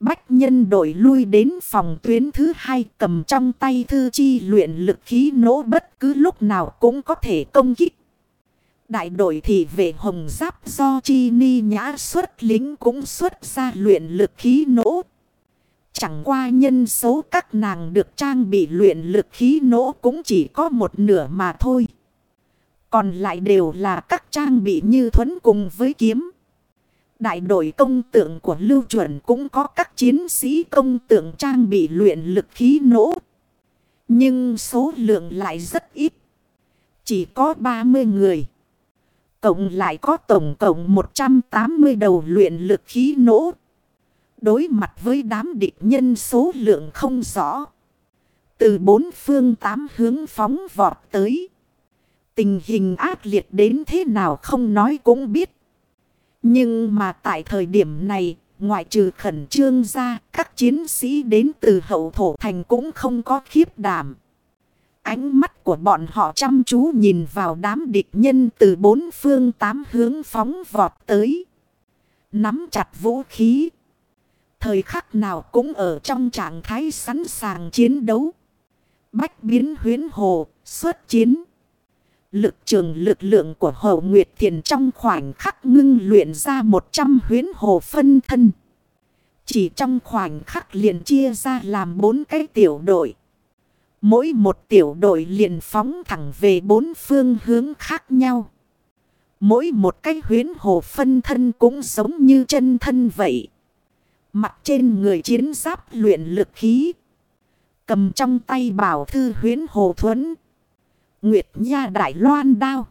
Bách nhân đổi lui đến phòng tuyến thứ hai cầm trong tay thư chi luyện lực khí nổ bất cứ lúc nào cũng có thể công kích. Đại đội thị vệ hồng giáp do chi ni nhã xuất lính cũng xuất ra luyện lực khí nổ. Chẳng qua nhân số các nàng được trang bị luyện lực khí nổ cũng chỉ có một nửa mà thôi. Còn lại đều là các trang bị như thuẫn cùng với kiếm. Đại đội công tượng của lưu chuẩn cũng có các chiến sĩ công tượng trang bị luyện lực khí nổ. Nhưng số lượng lại rất ít. Chỉ có 30 người. Cộng lại có tổng cộng 180 đầu luyện lực khí nổ. Đối mặt với đám địch nhân số lượng không rõ. Từ bốn phương tám hướng phóng vọt tới. Tình hình ác liệt đến thế nào không nói cũng biết. Nhưng mà tại thời điểm này, ngoại trừ khẩn trương ra, các chiến sĩ đến từ hậu thổ thành cũng không có khiếp đảm. Ánh mắt của bọn họ chăm chú nhìn vào đám địch nhân từ bốn phương tám hướng phóng vọt tới. Nắm chặt vũ khí. Thời khắc nào cũng ở trong trạng thái sẵn sàng chiến đấu. Bách biến huyến hồ, xuất chiến. Lực trường lực lượng của Hồ Nguyệt Thiền trong khoảnh khắc ngưng luyện ra 100 huyến hồ phân thân. Chỉ trong khoảnh khắc liền chia ra làm bốn cái tiểu đội. Mỗi một tiểu đội liền phóng thẳng về bốn phương hướng khác nhau. Mỗi một cái huyến hồ phân thân cũng giống như chân thân vậy. Mặt trên người chiến giáp luyện lực khí. Cầm trong tay bảo thư huyến hồ thuẫn. Nguyệt Nha Đại Loan đao.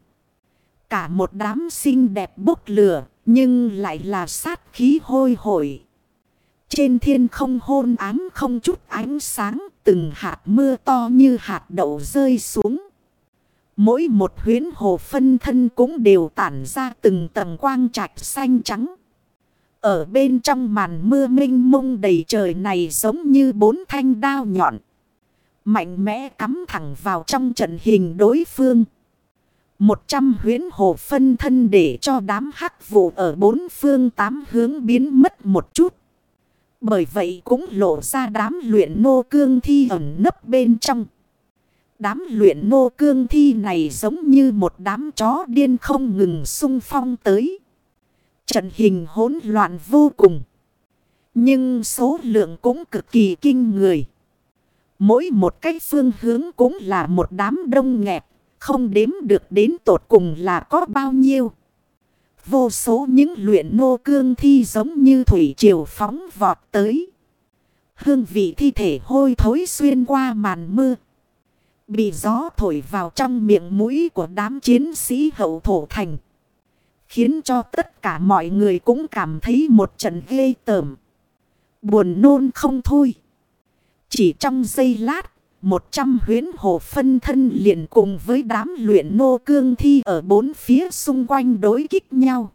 Cả một đám xinh đẹp bốc lửa, nhưng lại là sát khí hôi hổi. Trên thiên không hôn ám không chút ánh sáng, từng hạt mưa to như hạt đậu rơi xuống. Mỗi một huyến hồ phân thân cũng đều tản ra từng tầng quang trạch xanh trắng. Ở bên trong màn mưa minh mông đầy trời này giống như bốn thanh đao nhọn. Mạnh mẽ cắm thẳng vào trong trận hình đối phương. Một trăm huyến hồ phân thân để cho đám hắc vụ ở bốn phương tám hướng biến mất một chút. Bởi vậy cũng lộ ra đám luyện nô cương thi ẩn nấp bên trong. Đám luyện nô cương thi này giống như một đám chó điên không ngừng sung phong tới. Trận hình hỗn loạn vô cùng. Nhưng số lượng cũng cực kỳ kinh người. Mỗi một cái phương hướng cũng là một đám đông nghẹt, không đếm được đến tột cùng là có bao nhiêu. Vô số những luyện nô cương thi giống như thủy triều phóng vọt tới. Hương vị thi thể hôi thối xuyên qua màn mưa. Bị gió thổi vào trong miệng mũi của đám chiến sĩ hậu thổ thành. Khiến cho tất cả mọi người cũng cảm thấy một trận ghê tởm. Buồn nôn không thôi. Chỉ trong giây lát, một trăm huyến hồ phân thân liền cùng với đám luyện nô cương thi ở bốn phía xung quanh đối kích nhau.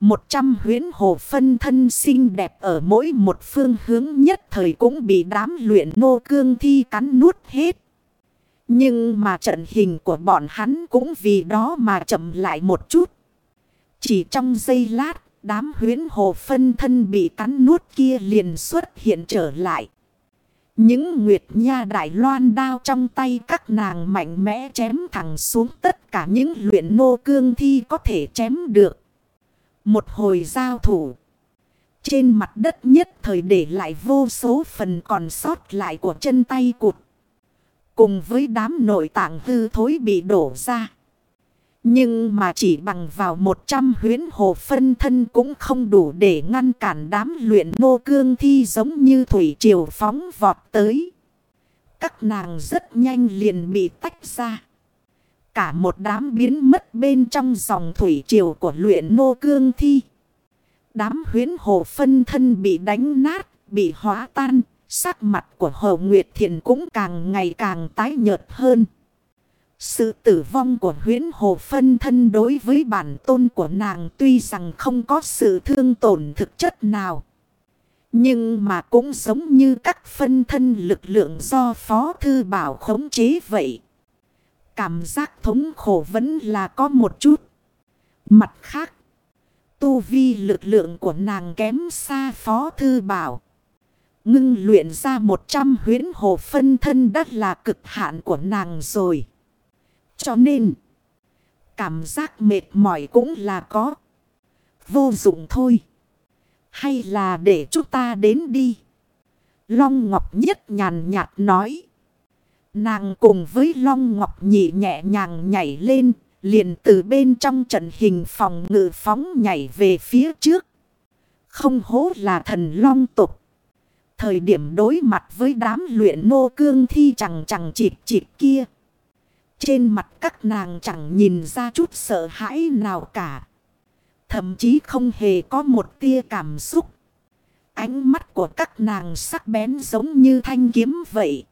Một trăm huyến hồ phân thân xinh đẹp ở mỗi một phương hướng nhất thời cũng bị đám luyện nô cương thi cắn nuốt hết. Nhưng mà trận hình của bọn hắn cũng vì đó mà chậm lại một chút. Chỉ trong giây lát, đám huyến hồ phân thân bị cắn nuốt kia liền xuất hiện trở lại. Những nguyệt nha đại loan đao trong tay các nàng mạnh mẽ chém thẳng xuống tất cả những luyện nô cương thi có thể chém được. Một hồi giao thủ. Trên mặt đất nhất thời để lại vô số phần còn sót lại của chân tay cụt. Cùng với đám nội tạng hư thối bị đổ ra. Nhưng mà chỉ bằng vào 100 huyến hồ phân thân cũng không đủ để ngăn cản đám luyện nô cương thi giống như thủy triều phóng vọt tới. Các nàng rất nhanh liền bị tách ra. Cả một đám biến mất bên trong dòng thủy triều của luyện nô cương thi. Đám huyến hồ phân thân bị đánh nát, bị hóa tan. Sắc mặt của Hồ Nguyệt Thiện cũng càng ngày càng tái nhợt hơn. Sự tử vong của huyến hồ phân thân đối với bản tôn của nàng tuy rằng không có sự thương tổn thực chất nào. Nhưng mà cũng giống như các phân thân lực lượng do Phó Thư Bảo khống chế vậy. Cảm giác thống khổ vẫn là có một chút. Mặt khác, tu vi lực lượng của nàng kém xa Phó Thư Bảo. Ngưng luyện ra một trăm huyến hồ phân thân đất là cực hạn của nàng rồi. Cho nên, cảm giác mệt mỏi cũng là có. Vô dụng thôi. Hay là để chúng ta đến đi. Long Ngọc Nhất nhàn nhạt nói. Nàng cùng với Long Ngọc Nhị nhẹ nhàng nhảy lên. Liền từ bên trong trận hình phòng ngự phóng nhảy về phía trước. Không hố là thần long tục. Thời điểm đối mặt với đám luyện nô cương thi chẳng chẳng chịp chịp kia. Trên mặt các nàng chẳng nhìn ra chút sợ hãi nào cả. Thậm chí không hề có một tia cảm xúc. Ánh mắt của các nàng sắc bén giống như thanh kiếm vậy.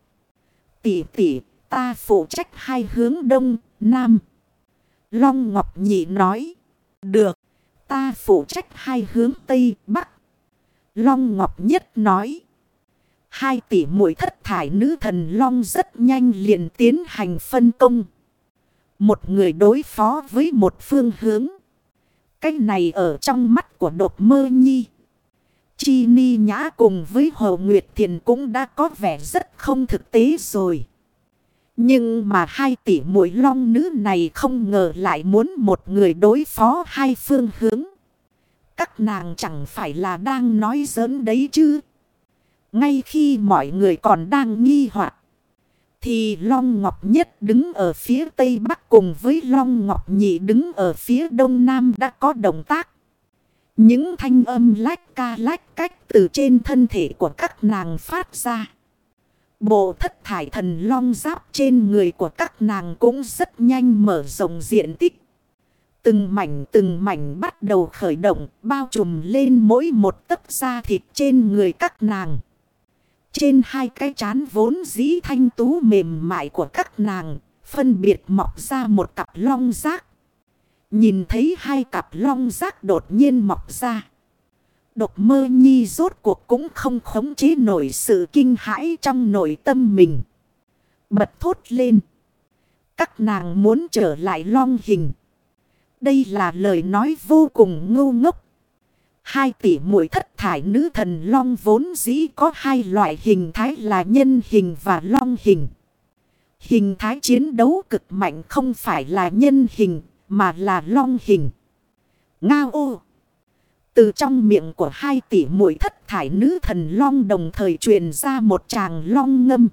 Tỷ tỷ, ta phụ trách hai hướng đông, nam. Long Ngọc Nhị nói. Được, ta phụ trách hai hướng tây, bắc. Long Ngọc Nhất nói. Hai tỷ muội thất thải nữ thần Long rất nhanh liền tiến hành phân công. Một người đối phó với một phương hướng. Cái này ở trong mắt của đột mơ nhi. Chi ni nhã cùng với Hồ Nguyệt Thiền cũng đã có vẻ rất không thực tế rồi. Nhưng mà hai tỷ muội long nữ này không ngờ lại muốn một người đối phó hai phương hướng. Các nàng chẳng phải là đang nói giỡn đấy chứ. Ngay khi mọi người còn đang nghi hoặc, Thì Long Ngọc Nhất đứng ở phía Tây Bắc cùng với Long Ngọc Nhị đứng ở phía Đông Nam đã có động tác. Những thanh âm lách ca lách cách từ trên thân thể của các nàng phát ra. Bộ thất thải thần long giáp trên người của các nàng cũng rất nhanh mở rộng diện tích. Từng mảnh từng mảnh bắt đầu khởi động, bao trùm lên mỗi một tấc da thịt trên người các nàng. Trên hai cái chán vốn dĩ thanh tú mềm mại của các nàng, phân biệt mọc ra một cặp long giác. Nhìn thấy hai cặp long giác đột nhiên mọc ra. Độc mơ nhi rốt cuộc cũng không khống chế nổi sự kinh hãi trong nội tâm mình. Bật thốt lên. Các nàng muốn trở lại long hình. Đây là lời nói vô cùng ngu ngốc. Hai tỷ muội thất thải nữ thần long vốn dĩ có hai loại hình thái là nhân hình và long hình. Hình thái chiến đấu cực mạnh không phải là nhân hình mà là long hình. Ngao ô. Từ trong miệng của hai tỷ muội thất thải nữ thần long đồng thời truyền ra một tràng long ngâm.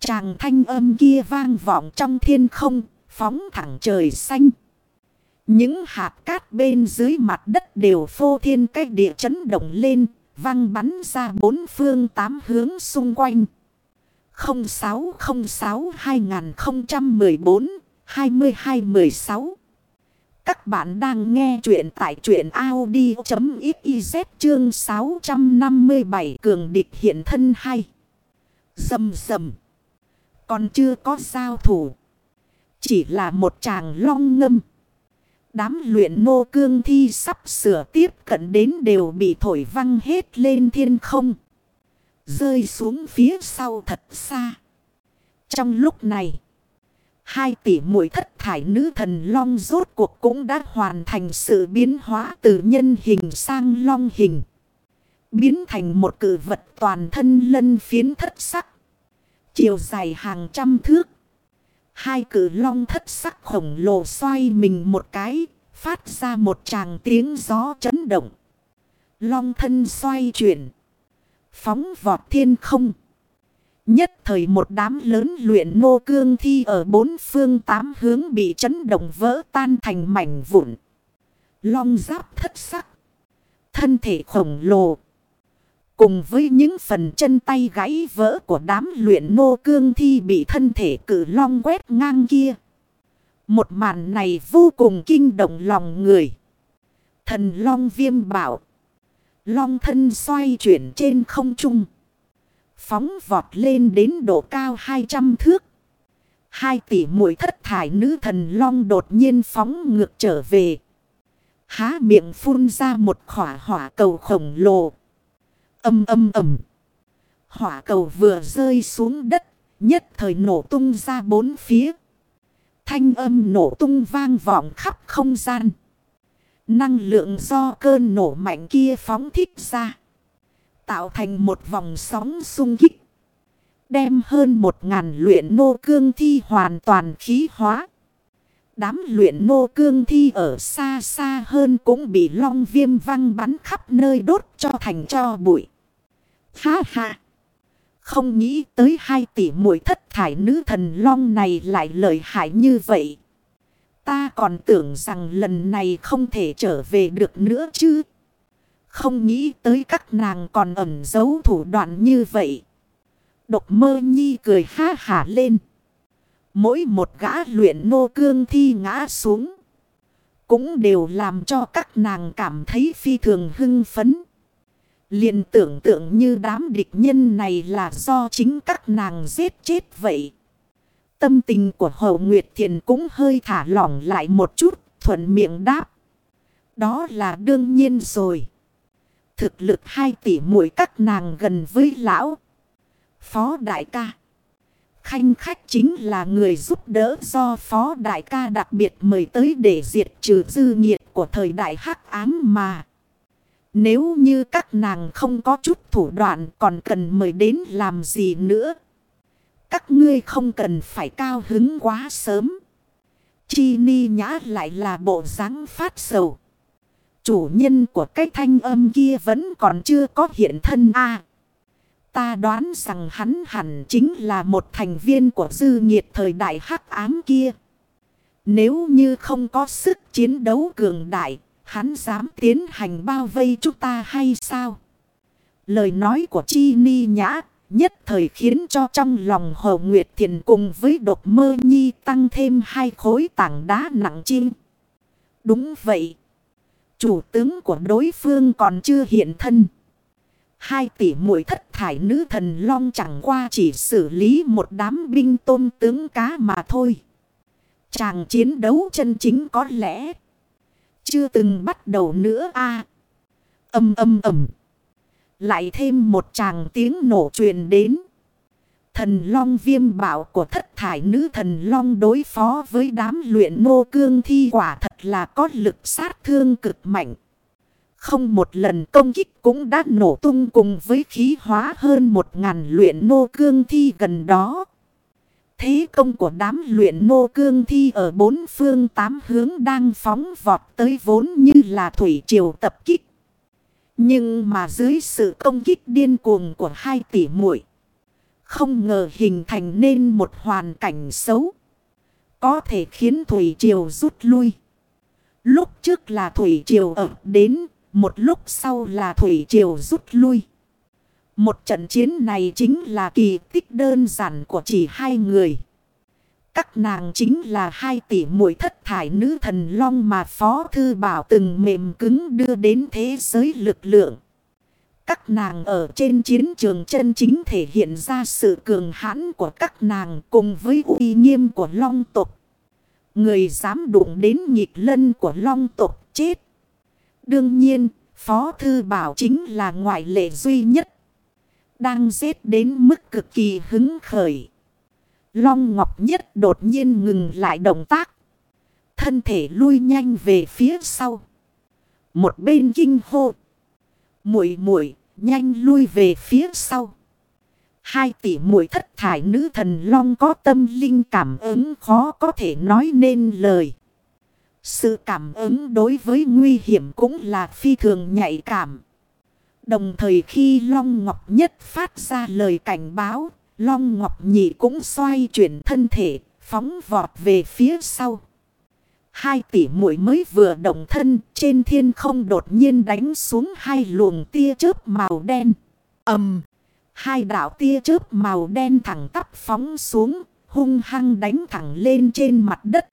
Tràng thanh âm kia vang vọng trong thiên không, phóng thẳng trời xanh. Những hạt cát bên dưới mặt đất đều phô thiên cách địa chấn động lên, văng bắn ra bốn phương tám hướng xung quanh. 0606 2014 2216 Các bạn đang nghe chuyện tại truyện Audi.xyz chương 657 cường địch hiện thân hay. Dầm dầm. Còn chưa có giao thủ. Chỉ là một chàng long ngâm. Đám luyện nô cương thi sắp sửa tiếp cận đến đều bị thổi văng hết lên thiên không. Rơi xuống phía sau thật xa. Trong lúc này, hai tỷ mũi thất thải nữ thần long rốt cuộc cũng đã hoàn thành sự biến hóa từ nhân hình sang long hình. Biến thành một cử vật toàn thân lân phiến thất sắc. Chiều dài hàng trăm thước. Hai cử long thất sắc khổng lồ xoay mình một cái, phát ra một tràng tiếng gió chấn động. Long thân xoay chuyển, phóng vọt thiên không. Nhất thời một đám lớn luyện nô cương thi ở bốn phương tám hướng bị chấn động vỡ tan thành mảnh vụn. Long giáp thất sắc. Thân thể khổng lồ. Cùng với những phần chân tay gãy vỡ của đám luyện nô cương thi bị thân thể cử long quét ngang kia. Một màn này vô cùng kinh động lòng người. Thần long viêm bảo. Long thân xoay chuyển trên không trung. Phóng vọt lên đến độ cao 200 thước. Hai tỷ mũi thất thải nữ thần long đột nhiên phóng ngược trở về. Há miệng phun ra một khỏa hỏa cầu khổng lồ. Âm âm ầm. Hỏa cầu vừa rơi xuống đất, nhất thời nổ tung ra bốn phía. Thanh âm nổ tung vang vọng khắp không gian. Năng lượng do cơn nổ mạnh kia phóng thích ra. Tạo thành một vòng sóng sung kích. Đem hơn một ngàn luyện nô cương thi hoàn toàn khí hóa. Đám luyện nô cương thi ở xa xa hơn cũng bị long viêm văng bắn khắp nơi đốt cho thành cho bụi. Ha ha! Không nghĩ tới hai tỷ muội thất thải nữ thần long này lại lợi hại như vậy. Ta còn tưởng rằng lần này không thể trở về được nữa chứ. Không nghĩ tới các nàng còn ẩn giấu thủ đoạn như vậy. Độc mơ nhi cười ha hả lên. Mỗi một gã luyện nô cương thi ngã xuống. Cũng đều làm cho các nàng cảm thấy phi thường hưng phấn liền tưởng tượng như đám địch nhân này là do chính các nàng giết chết vậy. Tâm tình của Hậu Nguyệt Thiền cũng hơi thả lỏng lại một chút, thuận miệng đáp. Đó là đương nhiên rồi. Thực lực hai tỷ muội các nàng gần với lão. Phó đại ca. Khanh khách chính là người giúp đỡ do phó đại ca đặc biệt mời tới để diệt trừ dư nghiệt của thời đại hắc ám mà. Nếu như các nàng không có chút thủ đoạn còn cần mời đến làm gì nữa. Các ngươi không cần phải cao hứng quá sớm. Chi ni nhã lại là bộ dáng phát sầu. Chủ nhân của cái thanh âm kia vẫn còn chưa có hiện thân a Ta đoán rằng hắn hẳn chính là một thành viên của dư nhiệt thời đại hắc ám kia. Nếu như không có sức chiến đấu cường đại, hắn dám tiến hành bao vây chúng ta hay sao? Lời nói của Chi Ni Nhã nhất thời khiến cho trong lòng Hồ Nguyệt Thiền cùng với độc mơ nhi tăng thêm hai khối tảng đá nặng chim. Đúng vậy. Chủ tướng của đối phương còn chưa hiện thân. Hai tỷ muội thất thải nữ thần long chẳng qua chỉ xử lý một đám binh tôm tướng cá mà thôi. Chàng chiến đấu chân chính có lẽ chưa từng bắt đầu nữa a Âm âm ầm. Lại thêm một chàng tiếng nổ truyền đến. Thần long viêm bảo của thất thải nữ thần long đối phó với đám luyện nô cương thi quả thật là có lực sát thương cực mạnh. Không một lần công kích cũng đã nổ tung cùng với khí hóa hơn một ngàn luyện nô cương thi gần đó. Thế công của đám luyện nô cương thi ở bốn phương tám hướng đang phóng vọt tới vốn như là thủy triều tập kích. Nhưng mà dưới sự công kích điên cuồng của hai tỷ muội, Không ngờ hình thành nên một hoàn cảnh xấu. Có thể khiến Thủy Triều rút lui. Lúc trước là Thủy Triều ập đến. Một lúc sau là Thủy Triều rút lui. Một trận chiến này chính là kỳ tích đơn giản của chỉ hai người. Các nàng chính là hai tỷ muội thất thải nữ thần long mà Phó Thư Bảo từng mềm cứng đưa đến thế giới lực lượng. Các nàng ở trên chiến trường chân chính thể hiện ra sự cường hãn của các nàng cùng với uy nghiêm của long tục. Người dám đụng đến nhịp lân của long tục chết. Đương nhiên, Phó Thư Bảo chính là ngoại lệ duy nhất. Đang giết đến mức cực kỳ hứng khởi. Long Ngọc Nhất đột nhiên ngừng lại động tác. Thân thể lui nhanh về phía sau. Một bên kinh hô. Muội muội, nhanh lui về phía sau. Hai tỷ muội thất thải nữ thần long có tâm linh cảm ứng khó có thể nói nên lời. Sự cảm ứng đối với nguy hiểm cũng là phi thường nhạy cảm. Đồng thời khi Long Ngọc Nhất phát ra lời cảnh báo, Long Ngọc Nhị cũng xoay chuyển thân thể, phóng vọt về phía sau. Hai tỷ muội mới vừa động thân, trên thiên không đột nhiên đánh xuống hai luồng tia chớp màu đen. ầm Hai đảo tia chớp màu đen thẳng tắp phóng xuống, hung hăng đánh thẳng lên trên mặt đất.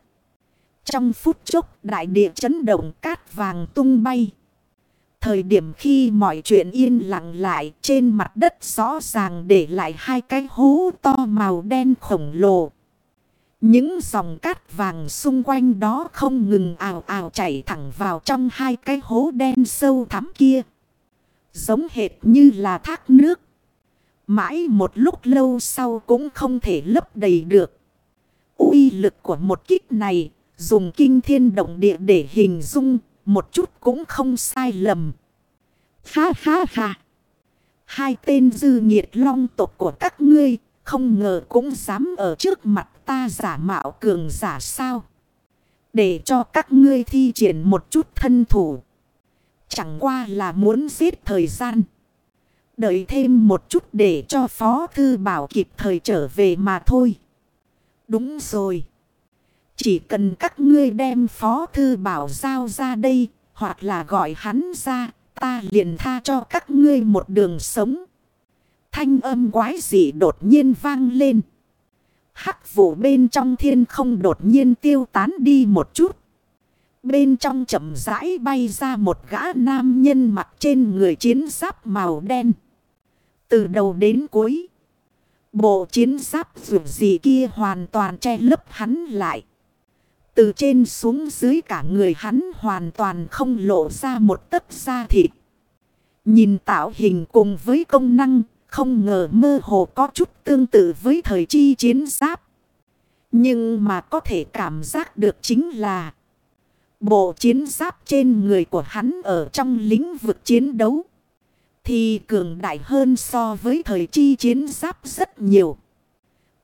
Trong phút chốc đại địa chấn động cát vàng tung bay. Thời điểm khi mọi chuyện yên lặng lại, trên mặt đất rõ ràng để lại hai cái hố to màu đen khổng lồ. Những dòng cát vàng xung quanh đó không ngừng ào ào chảy thẳng vào trong hai cái hố đen sâu thắm kia. Giống hệt như là thác nước. Mãi một lúc lâu sau cũng không thể lấp đầy được. uy lực của một kích này, dùng kinh thiên động địa để hình dung một chút cũng không sai lầm. Ha ha ha. Hai tên dư nghiệt long tộc của các ngươi, không ngờ cũng dám ở trước mặt ta giả mạo cường giả sao. Để cho các ngươi thi triển một chút thân thủ. Chẳng qua là muốn giết thời gian. Đợi thêm một chút để cho Phó Thư Bảo kịp thời trở về mà thôi. Đúng rồi. Chỉ cần các ngươi đem Phó Thư Bảo giao ra đây, hoặc là gọi hắn ra, ta liền tha cho các ngươi một đường sống. Thanh âm quái dị đột nhiên vang lên. Hắc vụ bên trong thiên không đột nhiên tiêu tán đi một chút. Bên trong chậm rãi bay ra một gã nam nhân mặt trên người chiến giáp màu đen. Từ đầu đến cuối. Bộ chiến giáp dù gì kia hoàn toàn che lấp hắn lại. Từ trên xuống dưới cả người hắn hoàn toàn không lộ ra một tấc da thịt. Nhìn tạo hình cùng với công năng, không ngờ mơ hồ có chút tương tự với thời chi chiến giáp. Nhưng mà có thể cảm giác được chính là bộ chiến giáp trên người của hắn ở trong lĩnh vực chiến đấu. Thì cường đại hơn so với thời chi chiến giáp rất nhiều.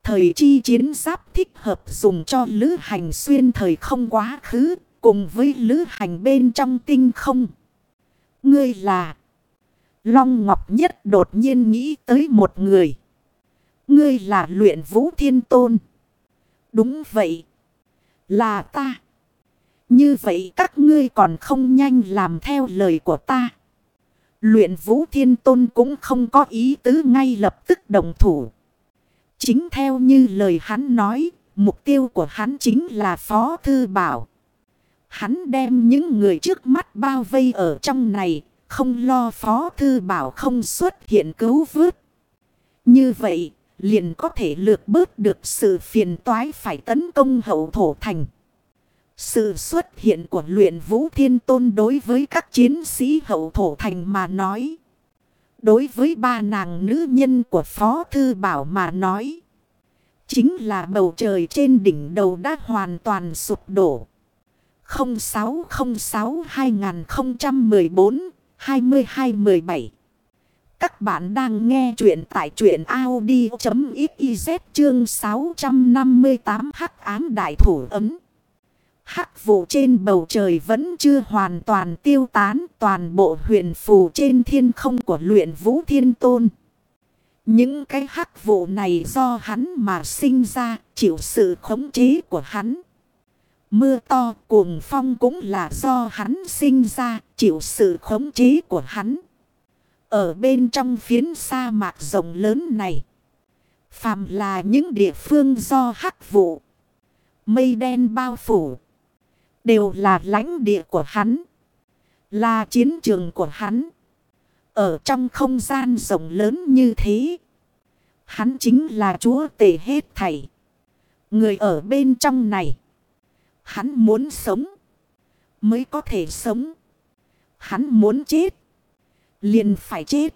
Thời chi chiến giáp thích hợp dùng cho lữ hành xuyên thời không quá khứ, cùng với lữ hành bên trong tinh không. Ngươi là... Long Ngọc Nhất đột nhiên nghĩ tới một người. Ngươi là luyện vũ thiên tôn. Đúng vậy. Là ta. Như vậy các ngươi còn không nhanh làm theo lời của ta. Luyện vũ thiên tôn cũng không có ý tứ ngay lập tức đồng thủ. Chính theo như lời hắn nói, mục tiêu của hắn chính là Phó Thư Bảo. Hắn đem những người trước mắt bao vây ở trong này, không lo Phó Thư Bảo không xuất hiện cứu vớt. Như vậy, liền có thể lược bớt được sự phiền toái phải tấn công hậu thổ thành. Sự xuất hiện của luyện vũ thiên tôn đối với các chiến sĩ hậu thổ thành mà nói. Đối với ba nàng nữ nhân của Phó Thư Bảo mà nói. Chính là bầu trời trên đỉnh đầu đã hoàn toàn sụp đổ. 0606 2014 2217 Các bạn đang nghe chuyện tại truyện Audi.xyz chương 658 hắc ám đại thủ ấm. Hắc vụ trên bầu trời vẫn chưa hoàn toàn tiêu tán, toàn bộ huyền phù trên thiên không của luyện vũ thiên tôn. Những cái hắc vụ này do hắn mà sinh ra, chịu sự khống chế của hắn. Mưa to, cuồng phong cũng là do hắn sinh ra, chịu sự khống chế của hắn. Ở bên trong phiến sa mạc rộng lớn này. Phàm là những địa phương do hắc vụ. Mây đen bao phủ. Đều là lãnh địa của hắn. Là chiến trường của hắn. Ở trong không gian rộng lớn như thế. Hắn chính là chúa tể hết thảy. Người ở bên trong này. Hắn muốn sống. Mới có thể sống. Hắn muốn chết. Liền phải chết.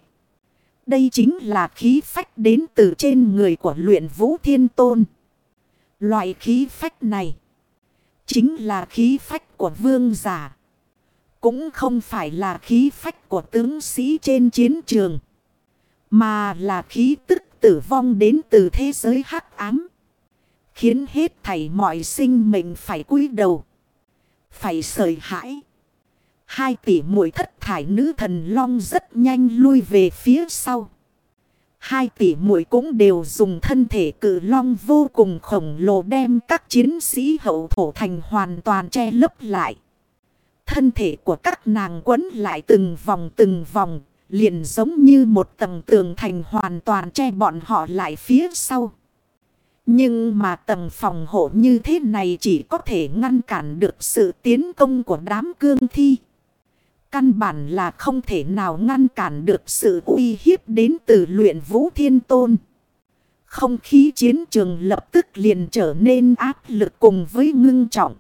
Đây chính là khí phách đến từ trên người của luyện vũ thiên tôn. Loại khí phách này. Chính là khí phách của vương giả. Cũng không phải là khí phách của tướng sĩ trên chiến trường. Mà là khí tức tử vong đến từ thế giới hắc ám. Khiến hết thảy mọi sinh mệnh phải cúi đầu. Phải sợi hãi. Hai tỷ mũi thất thải nữ thần long rất nhanh lui về phía sau. Hai tỷ muội cũng đều dùng thân thể cử long vô cùng khổng lồ đem các chiến sĩ hậu thổ thành hoàn toàn che lấp lại. Thân thể của các nàng quấn lại từng vòng từng vòng, liền giống như một tầng tường thành hoàn toàn che bọn họ lại phía sau. Nhưng mà tầng phòng hộ như thế này chỉ có thể ngăn cản được sự tiến công của đám cương thi. Căn bản là không thể nào ngăn cản được sự uy hiếp đến từ luyện vũ thiên tôn. Không khí chiến trường lập tức liền trở nên áp lực cùng với ngưng trọng.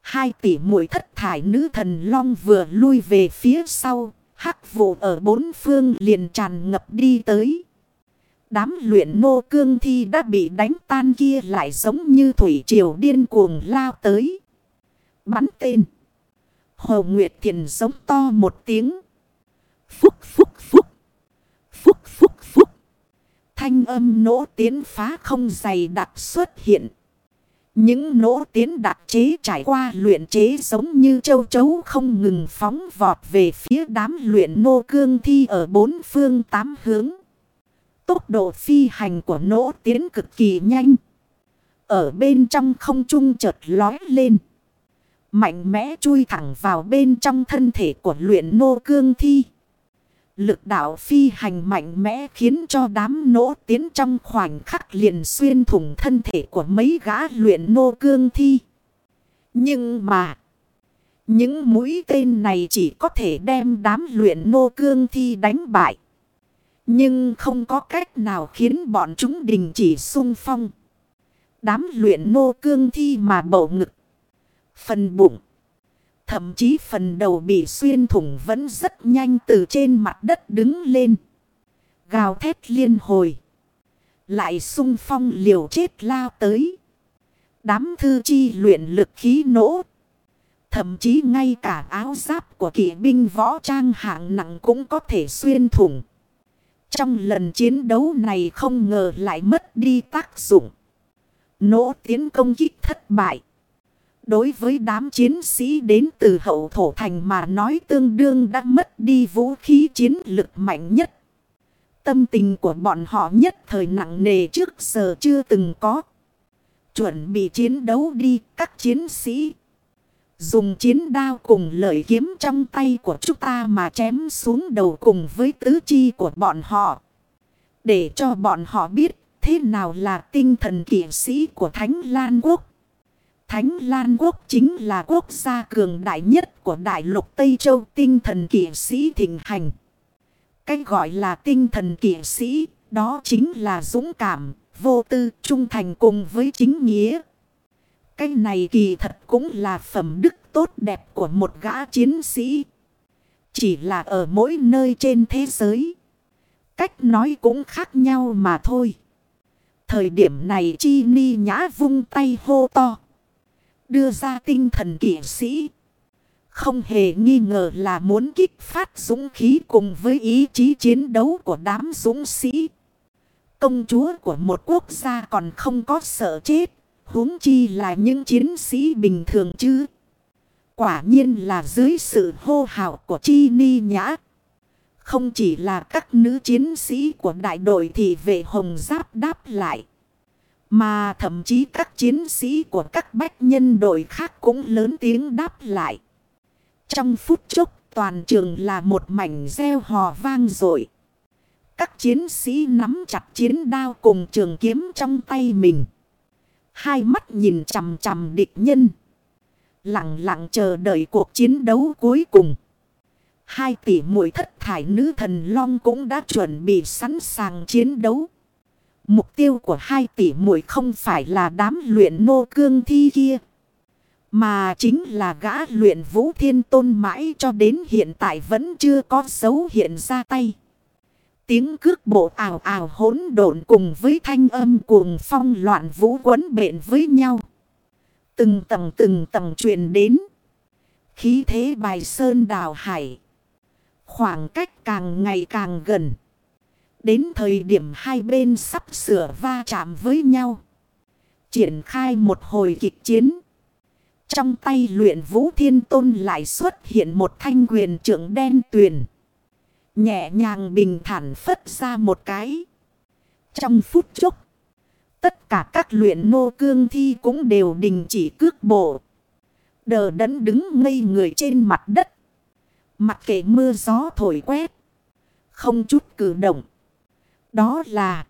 Hai tỷ mũi thất thải nữ thần long vừa lui về phía sau, hắc vụ ở bốn phương liền tràn ngập đi tới. Đám luyện nô cương thi đã bị đánh tan kia lại giống như thủy triều điên cuồng lao tới. Bắn tên. Hồ Nguyệt Thiền giống to một tiếng. Phúc phúc phúc. phúc phúc phúc. thanh âm nỗ tiến phá không dày đặc xuất hiện. Những nỗ tiến đặc chế trải qua luyện chế giống như châu chấu không ngừng phóng vọt về phía đám luyện nô cương thi ở bốn phương tám hướng. Tốc độ phi hành của nỗ tiến cực kỳ nhanh. Ở bên trong không trung chợt lói lên. Mạnh mẽ chui thẳng vào bên trong thân thể của luyện nô cương thi. Lực đạo phi hành mạnh mẽ khiến cho đám nỗ tiến trong khoảnh khắc liền xuyên thủng thân thể của mấy gã luyện nô cương thi. Nhưng mà, những mũi tên này chỉ có thể đem đám luyện nô cương thi đánh bại. Nhưng không có cách nào khiến bọn chúng đình chỉ sung phong. Đám luyện nô cương thi mà bầu ngực, phần bụng. Thậm chí phần đầu bị xuyên thủng vẫn rất nhanh từ trên mặt đất đứng lên. Gào thét liên hồi. Lại sung phong liều chết lao tới. Đám thư chi luyện lực khí nổ. Thậm chí ngay cả áo giáp của kỵ binh võ trang hạng nặng cũng có thể xuyên thủng. Trong lần chiến đấu này không ngờ lại mất đi tác dụng. Nỗ tiến công kích thất bại. Đối với đám chiến sĩ đến từ hậu thổ thành mà nói tương đương đã mất đi vũ khí chiến lực mạnh nhất. Tâm tình của bọn họ nhất thời nặng nề trước giờ chưa từng có. Chuẩn bị chiến đấu đi, các chiến sĩ. Dùng chiến đao cùng lợi kiếm trong tay của chúng ta mà chém xuống đầu cùng với tứ chi của bọn họ. Để cho bọn họ biết thế nào là tinh thần kỷ sĩ của Thánh Lan Quốc. Thánh Lan Quốc chính là quốc gia cường đại nhất của Đại lục Tây Châu tinh thần kỷ sĩ thịnh hành. Cách gọi là tinh thần kỷ sĩ, đó chính là dũng cảm, vô tư, trung thành cùng với chính nghĩa. Cái này kỳ thật cũng là phẩm đức tốt đẹp của một gã chiến sĩ. Chỉ là ở mỗi nơi trên thế giới. Cách nói cũng khác nhau mà thôi. Thời điểm này chi ni nhã vung tay hô to đưa ra tinh thần kỷ sĩ. Không hề nghi ngờ là muốn kích phát dũng khí cùng với ý chí chiến đấu của đám dũng sĩ. Công chúa của một quốc gia còn không có sợ chết, huống chi là những chiến sĩ bình thường chứ. Quả nhiên là dưới sự hô hào của Chi Ni Nhã. Không chỉ là các nữ chiến sĩ của đại đội thì vệ hồng giáp đáp lại. Mà thậm chí các chiến sĩ của các bách nhân đội khác cũng lớn tiếng đáp lại. Trong phút chốc, toàn trường là một mảnh reo hò vang dội Các chiến sĩ nắm chặt chiến đao cùng trường kiếm trong tay mình. Hai mắt nhìn chằm chằm địch nhân. Lặng lặng chờ đợi cuộc chiến đấu cuối cùng. Hai tỷ muội thất thải nữ thần long cũng đã chuẩn bị sẵn sàng chiến đấu. Mục tiêu của hai tỷ muội không phải là đám luyện nô cương thi kia. Mà chính là gã luyện vũ thiên tôn mãi cho đến hiện tại vẫn chưa có dấu hiện ra tay. Tiếng cước bộ ảo ảo hỗn độn cùng với thanh âm cuồng phong loạn vũ quấn bện với nhau. Từng tầng từng tầng truyền đến. Khí thế bài sơn đào hải. Khoảng cách càng ngày càng gần. Đến thời điểm hai bên sắp sửa va chạm với nhau. Triển khai một hồi kịch chiến. Trong tay luyện vũ thiên tôn lại xuất hiện một thanh quyền trưởng đen tuyền. Nhẹ nhàng bình thản phất ra một cái. Trong phút chốc. Tất cả các luyện nô cương thi cũng đều đình chỉ cước bộ. Đờ đẫn đứng ngây người trên mặt đất. Mặc kệ mưa gió thổi quét. Không chút cử động. Đó là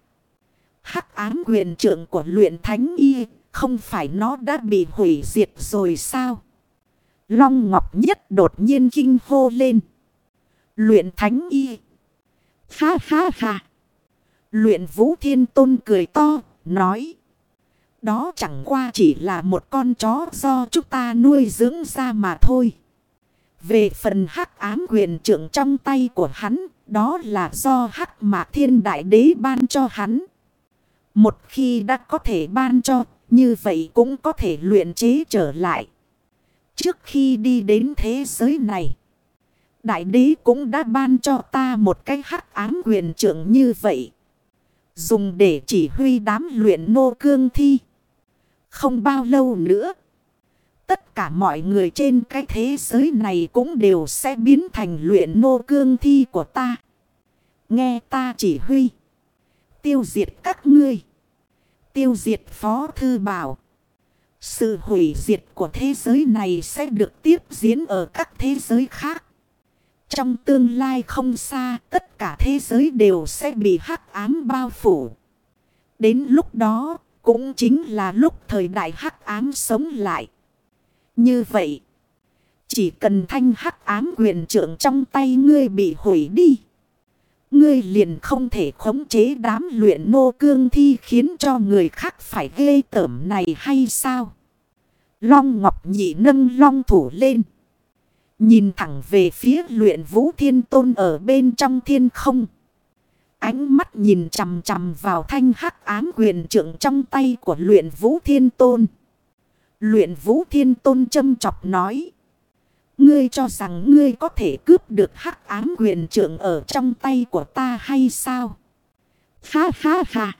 hắc ám quyền trưởng của luyện thánh y. Không phải nó đã bị hủy diệt rồi sao? Long Ngọc Nhất đột nhiên kinh hô lên. Luyện thánh y. Ha ha ha. Luyện vũ thiên tôn cười to, nói. Đó chẳng qua chỉ là một con chó do chúng ta nuôi dưỡng ra mà thôi. Về phần hắc ám quyền trưởng trong tay của hắn, đó là do hắc mạc thiên đại đế ban cho hắn. Một khi đã có thể ban cho, như vậy cũng có thể luyện chế trở lại. Trước khi đi đến thế giới này, đại đế cũng đã ban cho ta một cái hắc ám quyền trưởng như vậy. Dùng để chỉ huy đám luyện nô cương thi. Không bao lâu nữa. Tất cả mọi người trên cái thế giới này cũng đều sẽ biến thành luyện nô cương thi của ta. Nghe ta chỉ huy. Tiêu diệt các ngươi. Tiêu diệt phó thư bảo. Sự hủy diệt của thế giới này sẽ được tiếp diễn ở các thế giới khác. Trong tương lai không xa, tất cả thế giới đều sẽ bị hắc ám bao phủ. Đến lúc đó, cũng chính là lúc thời đại hắc ám sống lại. Như vậy, chỉ cần thanh hắc ám quyền trưởng trong tay ngươi bị hủy đi. Ngươi liền không thể khống chế đám luyện nô cương thi khiến cho người khác phải ghê tởm này hay sao? Long Ngọc Nhị nâng long thủ lên. Nhìn thẳng về phía luyện vũ thiên tôn ở bên trong thiên không. Ánh mắt nhìn chầm chầm vào thanh hắc ám quyền trưởng trong tay của luyện vũ thiên tôn. Luyện vũ thiên tôn châm chọc nói. Ngươi cho rằng ngươi có thể cướp được hắc ám quyền trưởng ở trong tay của ta hay sao? Ha ha ha!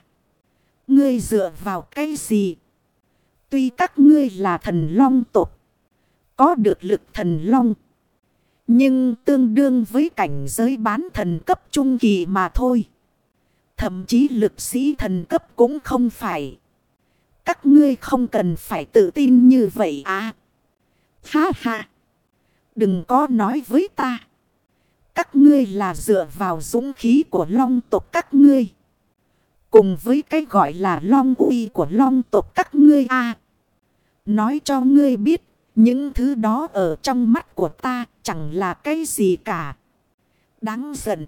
Ngươi dựa vào cái gì? Tuy các ngươi là thần long tộc. Có được lực thần long. Nhưng tương đương với cảnh giới bán thần cấp trung kỳ mà thôi. Thậm chí lực sĩ thần cấp cũng không phải. Các ngươi không cần phải tự tin như vậy à. Ha ha. Đừng có nói với ta. Các ngươi là dựa vào dũng khí của long tộc các ngươi. Cùng với cái gọi là long uy của long tộc các ngươi a Nói cho ngươi biết. Những thứ đó ở trong mắt của ta chẳng là cái gì cả. Đáng giận.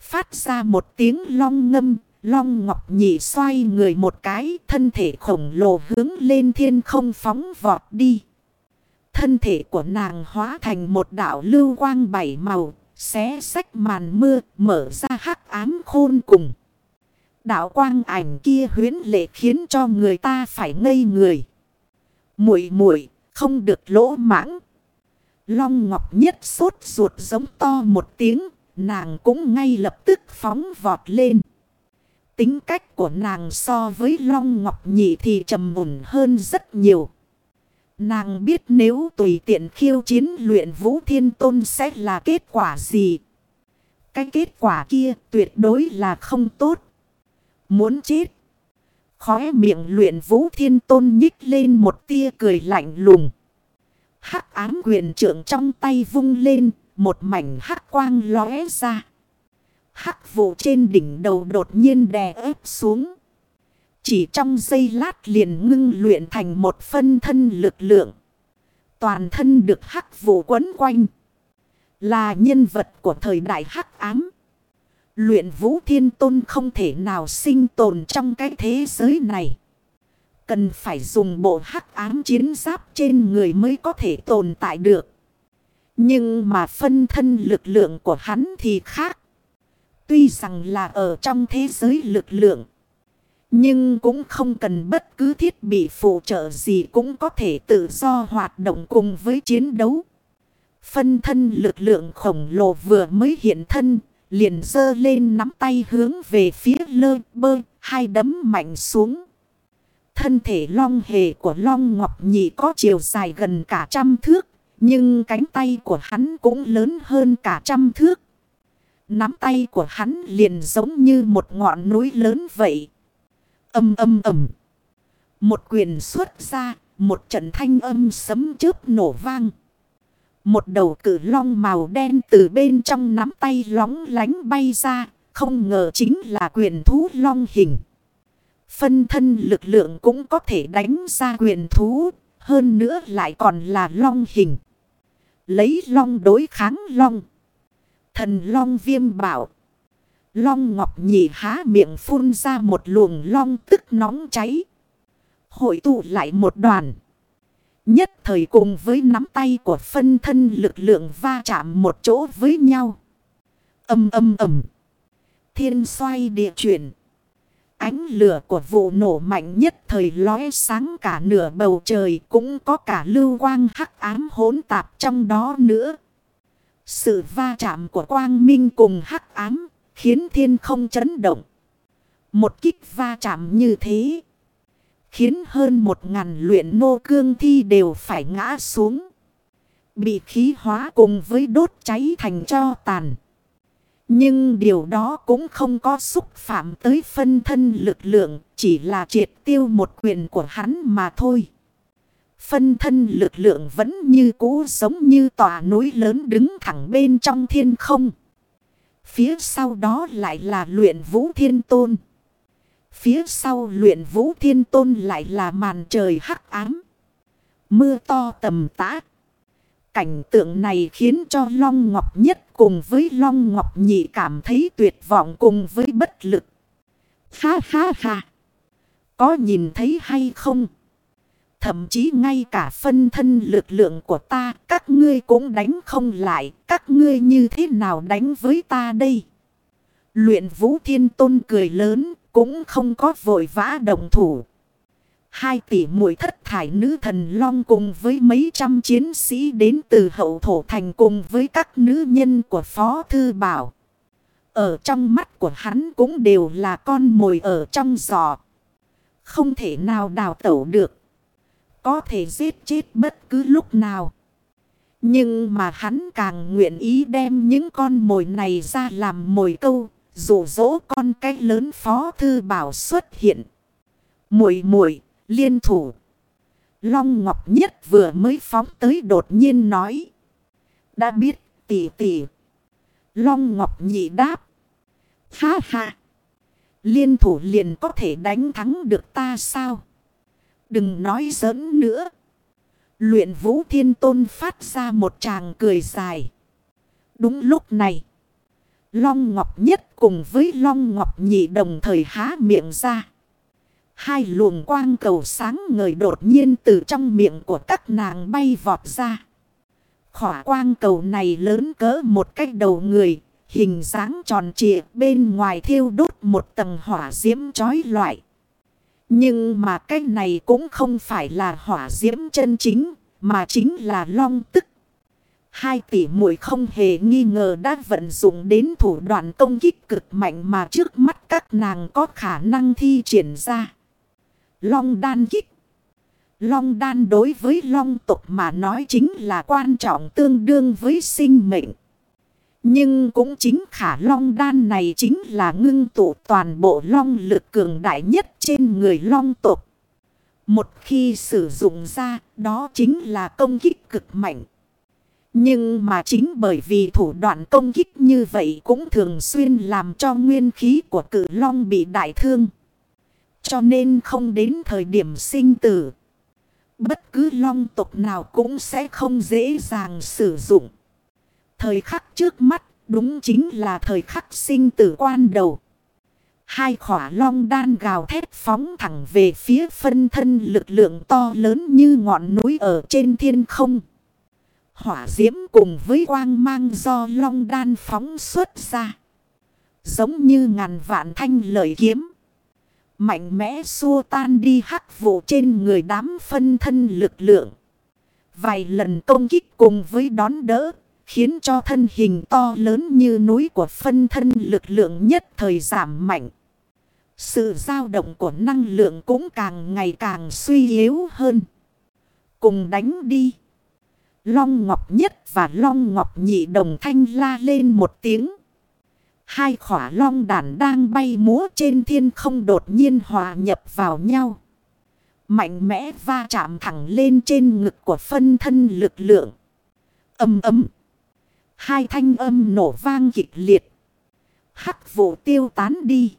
Phát ra một tiếng long ngâm. Long Ngọc Nhị xoay người một cái. Thân thể khổng lồ hướng lên thiên không phóng vọt đi. Thân thể của nàng hóa thành một đảo lưu quang bảy màu. Xé sách màn mưa mở ra hắc ám khôn cùng. Đạo quang ảnh kia huyến lệ khiến cho người ta phải ngây người. Muội muội không được lỗ mãng. Long Ngọc Nhất sốt ruột giống to một tiếng, nàng cũng ngay lập tức phóng vọt lên. Tính cách của nàng so với Long Ngọc Nhị thì trầm ổn hơn rất nhiều. Nàng biết nếu tùy tiện khiêu chiến luyện vũ thiên tôn sẽ là kết quả gì. Cái kết quả kia tuyệt đối là không tốt. Muốn chết. Khóe miệng luyện vũ thiên tôn nhích lên một tia cười lạnh lùng. Hắc ám quyền trưởng trong tay vung lên, một mảnh hắc quang lóe ra. Hắc vụ trên đỉnh đầu đột nhiên đè ép xuống. Chỉ trong giây lát liền ngưng luyện thành một phân thân lực lượng. Toàn thân được hắc vụ quấn quanh. Là nhân vật của thời đại hắc ám. Luyện vũ thiên tôn không thể nào sinh tồn trong cái thế giới này. Cần phải dùng bộ hắc ám chiến giáp trên người mới có thể tồn tại được. Nhưng mà phân thân lực lượng của hắn thì khác. Tuy rằng là ở trong thế giới lực lượng. Nhưng cũng không cần bất cứ thiết bị phụ trợ gì cũng có thể tự do hoạt động cùng với chiến đấu. Phân thân lực lượng khổng lồ vừa mới hiện thân liền dơ lên nắm tay hướng về phía lơ bơ, hai đấm mạnh xuống. Thân thể long hề của long ngọc nhị có chiều dài gần cả trăm thước, nhưng cánh tay của hắn cũng lớn hơn cả trăm thước. Nắm tay của hắn liền giống như một ngọn núi lớn vậy. Âm âm ầm. Một quyền xuất ra, một trận thanh âm sấm chớp nổ vang. Một đầu cử long màu đen từ bên trong nắm tay lóng lánh bay ra, không ngờ chính là quyền thú long hình. Phân thân lực lượng cũng có thể đánh ra quyền thú, hơn nữa lại còn là long hình. Lấy long đối kháng long. Thần long viêm bảo. Long ngọc nhị há miệng phun ra một luồng long tức nóng cháy. Hội tụ lại một đoàn. Nhất thời cùng với nắm tay của phân thân lực lượng va chạm một chỗ với nhau. Âm âm ầm. Thiên xoay địa chuyển. Ánh lửa của vụ nổ mạnh nhất thời lóe sáng cả nửa bầu trời cũng có cả lưu quang hắc ám hỗn tạp trong đó nữa. Sự va chạm của quang minh cùng hắc ám khiến thiên không chấn động. Một kích va chạm như thế. Khiến hơn một ngàn luyện nô cương thi đều phải ngã xuống. Bị khí hóa cùng với đốt cháy thành cho tàn. Nhưng điều đó cũng không có xúc phạm tới phân thân lực lượng. Chỉ là triệt tiêu một quyền của hắn mà thôi. Phân thân lực lượng vẫn như cũ giống như tòa núi lớn đứng thẳng bên trong thiên không. Phía sau đó lại là luyện vũ thiên tôn. Phía sau luyện vũ thiên tôn lại là màn trời hắc ám. Mưa to tầm tã. Cảnh tượng này khiến cho Long Ngọc Nhất cùng với Long Ngọc Nhị cảm thấy tuyệt vọng cùng với bất lực. Ha ha ha. Có nhìn thấy hay không? Thậm chí ngay cả phân thân lực lượng của ta, các ngươi cũng đánh không lại. Các ngươi như thế nào đánh với ta đây? Luyện vũ thiên tôn cười lớn, cũng không có vội vã đồng thủ. Hai tỷ muội thất thải nữ thần long cùng với mấy trăm chiến sĩ đến từ hậu thổ thành cùng với các nữ nhân của Phó Thư Bảo. Ở trong mắt của hắn cũng đều là con mồi ở trong giò. Không thể nào đào tẩu được. Có thể giết chết bất cứ lúc nào. Nhưng mà hắn càng nguyện ý đem những con mồi này ra làm mồi câu. Dụ dỗ con cái lớn phó thư bảo xuất hiện. Muội muội, liên thủ. Long Ngọc Nhất vừa mới phóng tới đột nhiên nói. Đã biết tỷ tỷ. Long Ngọc Nhị đáp. Ha ha. Liên thủ liền có thể đánh thắng được ta sao? Đừng nói giỡn nữa. Luyện vũ thiên tôn phát ra một tràng cười dài. Đúng lúc này. Long Ngọc Nhất cùng với Long Ngọc Nhị đồng thời há miệng ra. Hai luồng quang cầu sáng ngời đột nhiên từ trong miệng của các nàng bay vọt ra. Khỏa quang cầu này lớn cỡ một cái đầu người, hình dáng tròn trịa bên ngoài thiêu đốt một tầng hỏa diễm chói loại. Nhưng mà cái này cũng không phải là hỏa diễm chân chính, mà chính là long tức. Hai tỷ muội không hề nghi ngờ đã vận dụng đến thủ đoạn công kích cực mạnh mà trước mắt các nàng có khả năng thi triển ra. Long đan kích. Long đan đối với long tục mà nói chính là quan trọng tương đương với sinh mệnh. Nhưng cũng chính khả long đan này chính là ngưng tụ toàn bộ long lực cường đại nhất trên người long tộc Một khi sử dụng ra, đó chính là công kích cực mạnh. Nhưng mà chính bởi vì thủ đoạn công kích như vậy cũng thường xuyên làm cho nguyên khí của cử long bị đại thương. Cho nên không đến thời điểm sinh tử. Bất cứ long tộc nào cũng sẽ không dễ dàng sử dụng. Thời khắc trước mắt, đúng chính là thời khắc sinh tử quan đầu. Hai khỏa long đan gào thét phóng thẳng về phía phân thân lực lượng to lớn như ngọn núi ở trên thiên không. Hỏa diễm cùng với quang mang do long đan phóng xuất ra. Giống như ngàn vạn thanh lợi kiếm. Mạnh mẽ xua tan đi hắc vụ trên người đám phân thân lực lượng. Vài lần công kích cùng với đón đỡ. Khiến cho thân hình to lớn như núi của phân thân lực lượng nhất thời giảm mạnh. Sự dao động của năng lượng cũng càng ngày càng suy yếu hơn. Cùng đánh đi. Long Ngọc Nhất và Long Ngọc Nhị đồng thanh la lên một tiếng. Hai khỏa long đàn đang bay múa trên thiên không đột nhiên hòa nhập vào nhau. Mạnh mẽ va chạm thẳng lên trên ngực của phân thân lực lượng. Âm ấm. Hai thanh âm nổ vang kịch liệt. Hắc vụ tiêu tán đi.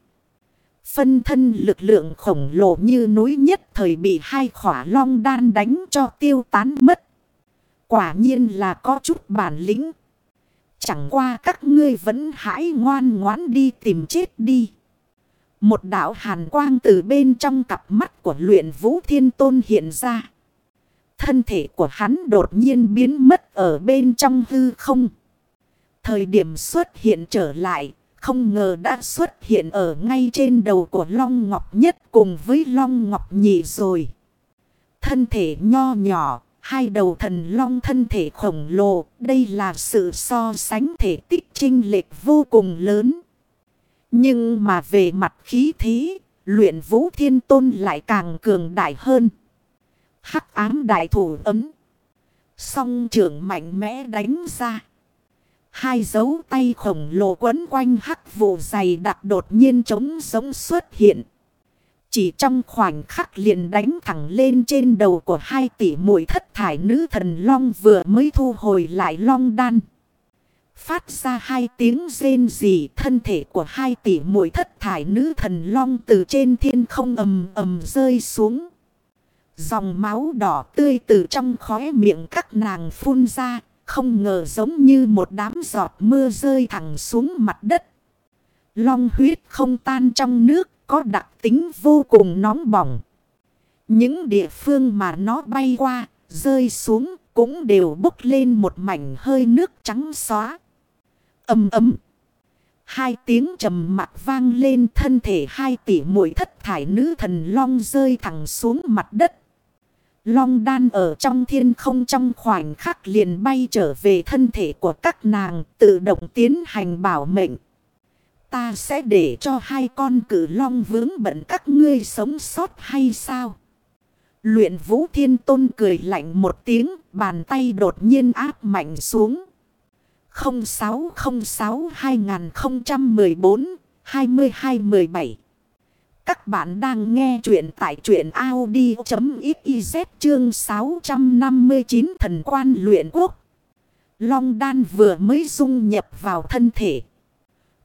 Phân thân lực lượng khổng lồ như núi nhất thời bị hai khỏa long đan đánh cho tiêu tán mất. Quả nhiên là có chút bản lĩnh. Chẳng qua các ngươi vẫn hãy ngoan ngoãn đi tìm chết đi. Một đạo hàn quang từ bên trong cặp mắt của luyện vũ thiên tôn hiện ra. Thân thể của hắn đột nhiên biến mất ở bên trong hư không. Thời điểm xuất hiện trở lại, không ngờ đã xuất hiện ở ngay trên đầu của Long Ngọc Nhất cùng với Long Ngọc Nhị rồi. Thân thể nho nhỏ, hai đầu thần long thân thể khổng lồ, đây là sự so sánh thể tích trinh lệch vô cùng lớn. Nhưng mà về mặt khí thí luyện vũ thiên tôn lại càng cường đại hơn. Hắc ám đại thủ ấm. Song trưởng mạnh mẽ đánh ra. Hai dấu tay khổng lồ quấn quanh hắc vụ dày đặc đột nhiên trống giống xuất hiện. Chỉ trong khoảnh khắc liền đánh thẳng lên trên đầu của hai tỷ mũi thất thải nữ thần long vừa mới thu hồi lại long đan. Phát ra hai tiếng rên rỉ thân thể của hai tỷ mũi thất thải nữ thần long từ trên thiên không ầm ầm rơi xuống. Dòng máu đỏ tươi từ trong khóe miệng các nàng phun ra, không ngờ giống như một đám giọt mưa rơi thẳng xuống mặt đất. Long huyết không tan trong nước, có đặc tính vô cùng nóng bỏng. Những địa phương mà nó bay qua, rơi xuống cũng đều bốc lên một mảnh hơi nước trắng xóa. Âm ấm. Hai tiếng trầm mặt vang lên thân thể hai tỷ mũi thất thải nữ thần long rơi thẳng xuống mặt đất. Long đan ở trong thiên không trong khoảnh khắc liền bay trở về thân thể của các nàng tự động tiến hành bảo mệnh. Ta sẽ để cho hai con cử long vướng bận các ngươi sống sót hay sao? Luyện vũ thiên tôn cười lạnh một tiếng, bàn tay đột nhiên áp mạnh xuống. 0606-2014-2217 các bạn đang nghe chuyện tại chuyện Audi.xyz chương 659 thần quan luyện quốc. Long đan vừa mới dung nhập vào thân thể.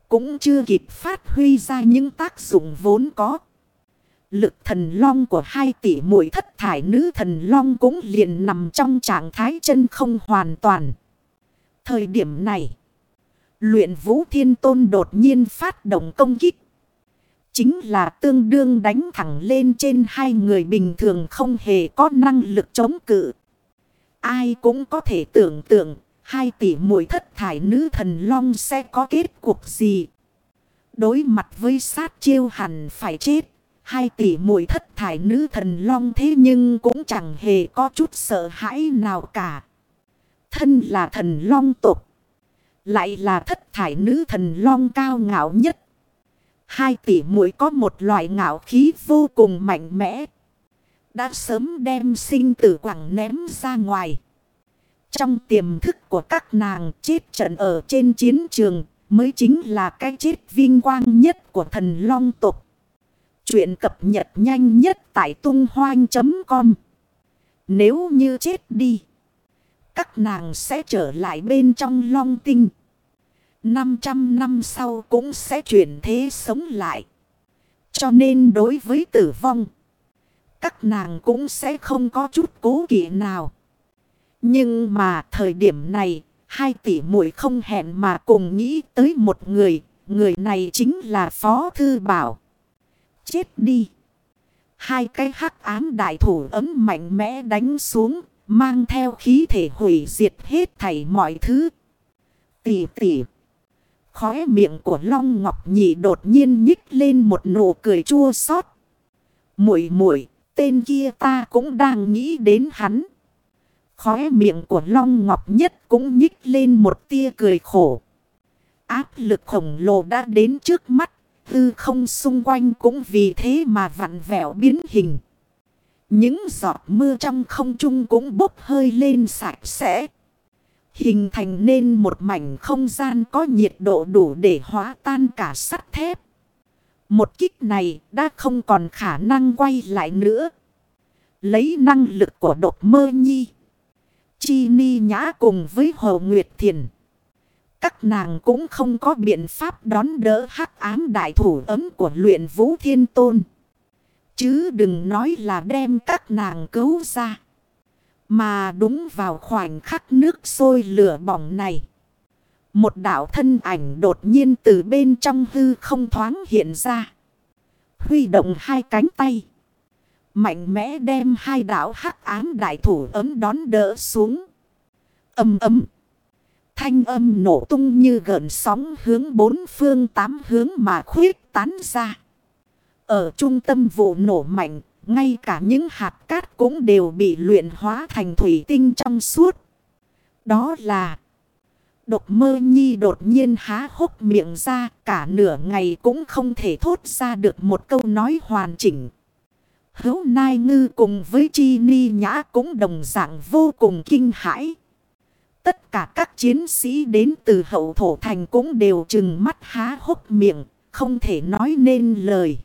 Cũng chưa kịp phát huy ra những tác dụng vốn có. Lực thần long của hai tỷ muội thất thải nữ thần long cũng liền nằm trong trạng thái chân không hoàn toàn. Thời điểm này, luyện vũ thiên tôn đột nhiên phát động công kích. Chính là tương đương đánh thẳng lên trên hai người bình thường không hề có năng lực chống cự. Ai cũng có thể tưởng tượng, hai tỷ muội thất thải nữ thần long sẽ có kết cục gì. Đối mặt với sát chiêu hẳn phải chết. Hai tỷ muội thất thải nữ thần long thế nhưng cũng chẳng hề có chút sợ hãi nào cả. Thân là thần long tục. Lại là thất thải nữ thần long cao ngạo nhất. Hai tỷ muội có một loại ngạo khí vô cùng mạnh mẽ. Đã sớm đem sinh tử quảng ném ra ngoài. Trong tiềm thức của các nàng chết trận ở trên chiến trường mới chính là cái chết vinh quang nhất của thần long tục. Chuyện cập nhật nhanh nhất tại tung hoang.com Nếu như chết đi, các nàng sẽ trở lại bên trong long tinh. 500 năm sau cũng sẽ chuyển thế sống lại. Cho nên đối với tử vong, các nàng cũng sẽ không có chút cố kỵ nào. Nhưng mà thời điểm này, hai tỷ muội không hẹn mà cùng nghĩ tới một người, người này chính là Phó Thư Bảo. Chết đi! Hai cái hắc ám đại thủ ấm mạnh mẽ đánh xuống, mang theo khí thể hủy diệt hết thảy mọi thứ. Tỷ tỷ! Khóe miệng của Long Ngọc Nhị đột nhiên nhích lên một nụ cười chua xót. Muội muội, tên kia ta cũng đang nghĩ đến hắn. Khóe miệng của Long Ngọc Nhất cũng nhích lên một tia cười khổ. Áp lực khổng lồ đã đến trước mắt, tư không xung quanh cũng vì thế mà vặn vẹo biến hình. Những giọt mưa trong không trung cũng bốc hơi lên sạch sẽ. Hình thành nên một mảnh không gian có nhiệt độ đủ để hóa tan cả sắt thép. Một kích này đã không còn khả năng quay lại nữa. Lấy năng lực của đột mơ nhi. Chi ni nhã cùng với Hồ Nguyệt Thiền. Các nàng cũng không có biện pháp đón đỡ hắc ám đại thủ ấm của luyện vũ thiên tôn. Chứ đừng nói là đem các nàng cứu ra. Mà đúng vào khoảnh khắc nước sôi lửa bỏng này. Một đạo thân ảnh đột nhiên từ bên trong hư không thoáng hiện ra. Huy động hai cánh tay. Mạnh mẽ đem hai đảo hắc ám đại thủ ấm đón đỡ xuống. Âm ấm. Thanh âm nổ tung như gần sóng hướng bốn phương tám hướng mà khuyết tán ra. Ở trung tâm vụ nổ mạnh, ngay cả những hạt cát cũng đều bị luyện hóa thành thủy tinh trong suốt. Đó là Độc mơ nhi đột nhiên há hốc miệng ra cả nửa ngày cũng không thể thốt ra được một câu nói hoàn chỉnh. Hấu Nai Ngư cùng với Chi Ni Nhã cũng đồng dạng vô cùng kinh hãi. Tất cả các chiến sĩ đến từ hậu thổ thành cũng đều chừng mắt há hốc miệng, không thể nói nên lời.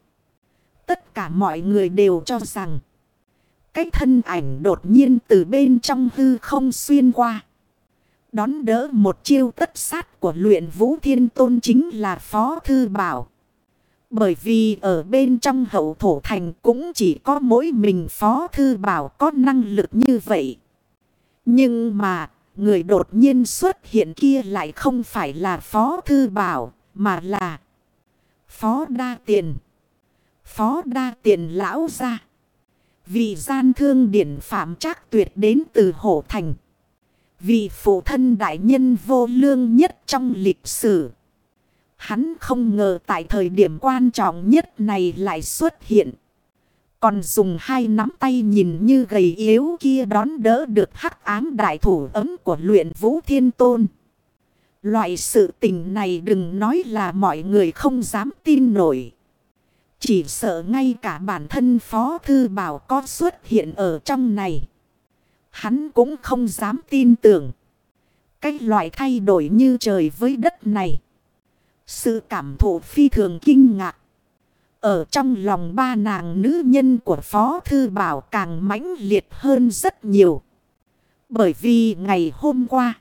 Tất cả mọi người đều cho rằng, cái thân ảnh đột nhiên từ bên trong hư không xuyên qua. Đón đỡ một chiêu tất sát của luyện vũ thiên tôn chính là Phó Thư Bảo. Bởi vì ở bên trong hậu thổ thành cũng chỉ có mỗi mình Phó Thư Bảo có năng lực như vậy. Nhưng mà, người đột nhiên xuất hiện kia lại không phải là Phó Thư Bảo, mà là Phó Đa Tiền. Phó Đa Tiền lão ra. Vì gian thương điển phạm trác tuyệt đến từ hổ thành. Vì phụ thân đại nhân vô lương nhất trong lịch sử. Hắn không ngờ tại thời điểm quan trọng nhất này lại xuất hiện. Còn dùng hai nắm tay nhìn như gầy yếu kia đón đỡ được hắc ám đại thủ ấm của luyện vũ thiên tôn. Loại sự tình này đừng nói là mọi người không dám tin nổi. Chỉ sợ ngay cả bản thân Phó Thư Bảo có xuất hiện ở trong này. Hắn cũng không dám tin tưởng. Cái loại thay đổi như trời với đất này. Sự cảm thụ phi thường kinh ngạc. Ở trong lòng ba nàng nữ nhân của Phó Thư Bảo càng mãnh liệt hơn rất nhiều. Bởi vì ngày hôm qua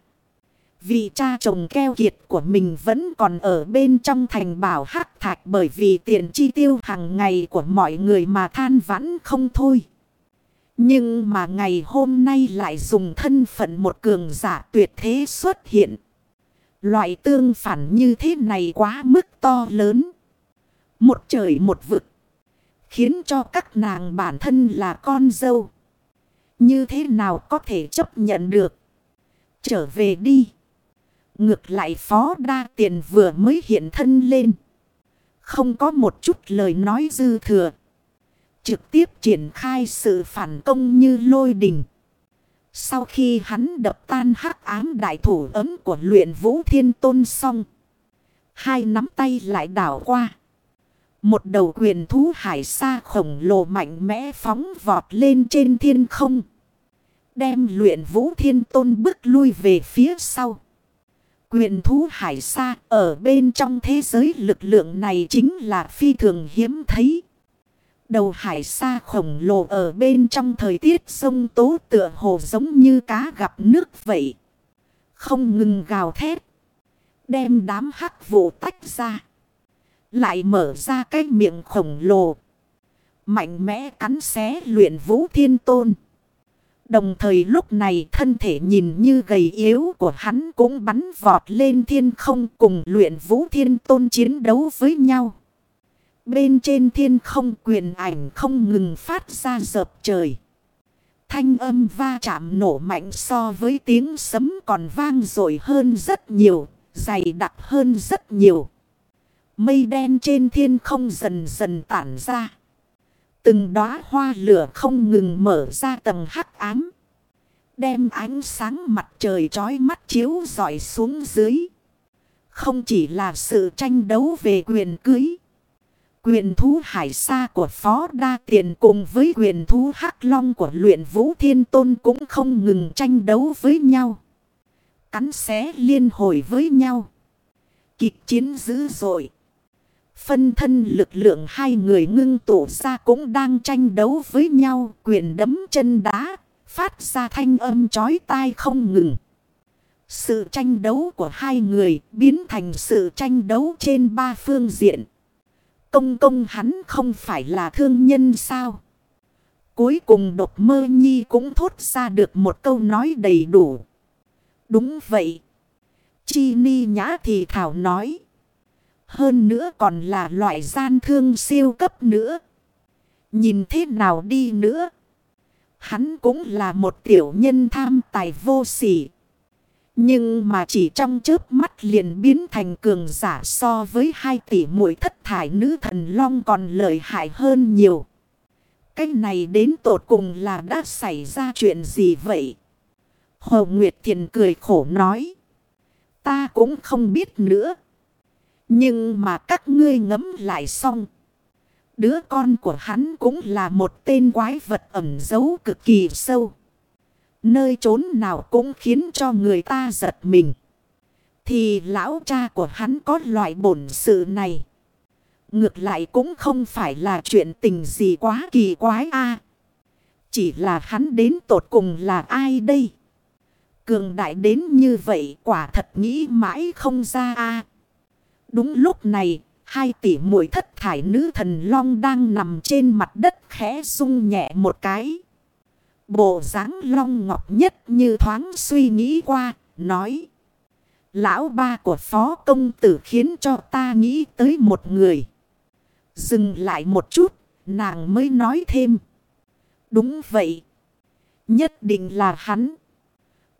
vì cha chồng keo kiệt của mình vẫn còn ở bên trong thành bảo hắc thạch bởi vì tiền chi tiêu hàng ngày của mọi người mà than vãn không thôi. Nhưng mà ngày hôm nay lại dùng thân phận một cường giả tuyệt thế xuất hiện. Loại tương phản như thế này quá mức to lớn. Một trời một vực. Khiến cho các nàng bản thân là con dâu. Như thế nào có thể chấp nhận được. Trở về đi. Ngược lại phó đa tiền vừa mới hiện thân lên. Không có một chút lời nói dư thừa. Trực tiếp triển khai sự phản công như lôi đình. Sau khi hắn đập tan hắc ám đại thủ ấm của luyện vũ thiên tôn xong. Hai nắm tay lại đảo qua. Một đầu quyền thú hải sa khổng lồ mạnh mẽ phóng vọt lên trên thiên không. Đem luyện vũ thiên tôn bước lui về phía sau. Quyền thú hải sa ở bên trong thế giới lực lượng này chính là phi thường hiếm thấy. Đầu hải sa khổng lồ ở bên trong thời tiết sông tố tựa hồ giống như cá gặp nước vậy. Không ngừng gào thét. Đem đám hắc vụ tách ra. Lại mở ra cái miệng khổng lồ. Mạnh mẽ cắn xé luyện vũ thiên tôn. Đồng thời lúc này thân thể nhìn như gầy yếu của hắn cũng bắn vọt lên thiên không cùng luyện vũ thiên tôn chiến đấu với nhau. Bên trên thiên không quyền ảnh không ngừng phát ra dợp trời. Thanh âm va chạm nổ mạnh so với tiếng sấm còn vang dội hơn rất nhiều, dày đặc hơn rất nhiều. Mây đen trên thiên không dần dần tản ra. Từng đóa hoa lửa không ngừng mở ra tầng hắc ám. Đem ánh sáng mặt trời trói mắt chiếu dọi xuống dưới. Không chỉ là sự tranh đấu về quyền cưới. Quyền thú hải sa của Phó Đa Tiền cùng với quyền thú hắc long của luyện vũ thiên tôn cũng không ngừng tranh đấu với nhau. Cắn xé liên hồi với nhau. Kịch chiến dữ dội. Phân thân lực lượng hai người ngưng tụ ra cũng đang tranh đấu với nhau. Quyền đấm chân đá. Phát ra thanh âm chói tai không ngừng. Sự tranh đấu của hai người biến thành sự tranh đấu trên ba phương diện. Công công hắn không phải là thương nhân sao? Cuối cùng đột mơ nhi cũng thốt ra được một câu nói đầy đủ. Đúng vậy. Chi ni nhã thì thảo nói. Hơn nữa còn là loại gian thương siêu cấp nữa. Nhìn thế nào đi nữa. Hắn cũng là một tiểu nhân tham tài vô sỉ. Nhưng mà chỉ trong chớp mắt liền biến thành cường giả so với hai tỷ mũi thất thải nữ thần long còn lợi hại hơn nhiều. Cái này đến tột cùng là đã xảy ra chuyện gì vậy? Hồ Nguyệt Thiền cười khổ nói. ta cũng không biết nữa. Nhưng mà các ngươi ngấm lại xong. Đứa con của hắn cũng là một tên quái vật ẩn giấu cực kỳ sâu. Nơi trốn nào cũng khiến cho người ta giật mình. Thì lão cha của hắn có loại bổn sự này. Ngược lại cũng không phải là chuyện tình gì quá kỳ quái a Chỉ là hắn đến tột cùng là ai đây? Cường đại đến như vậy quả thật nghĩ mãi không ra a Đúng lúc này, hai tỷ muội thất thải nữ thần long đang nằm trên mặt đất khẽ rung nhẹ một cái. Bộ dáng long ngọc nhất như thoáng suy nghĩ qua, nói. Lão ba của phó công tử khiến cho ta nghĩ tới một người. Dừng lại một chút, nàng mới nói thêm. Đúng vậy. Nhất định là hắn.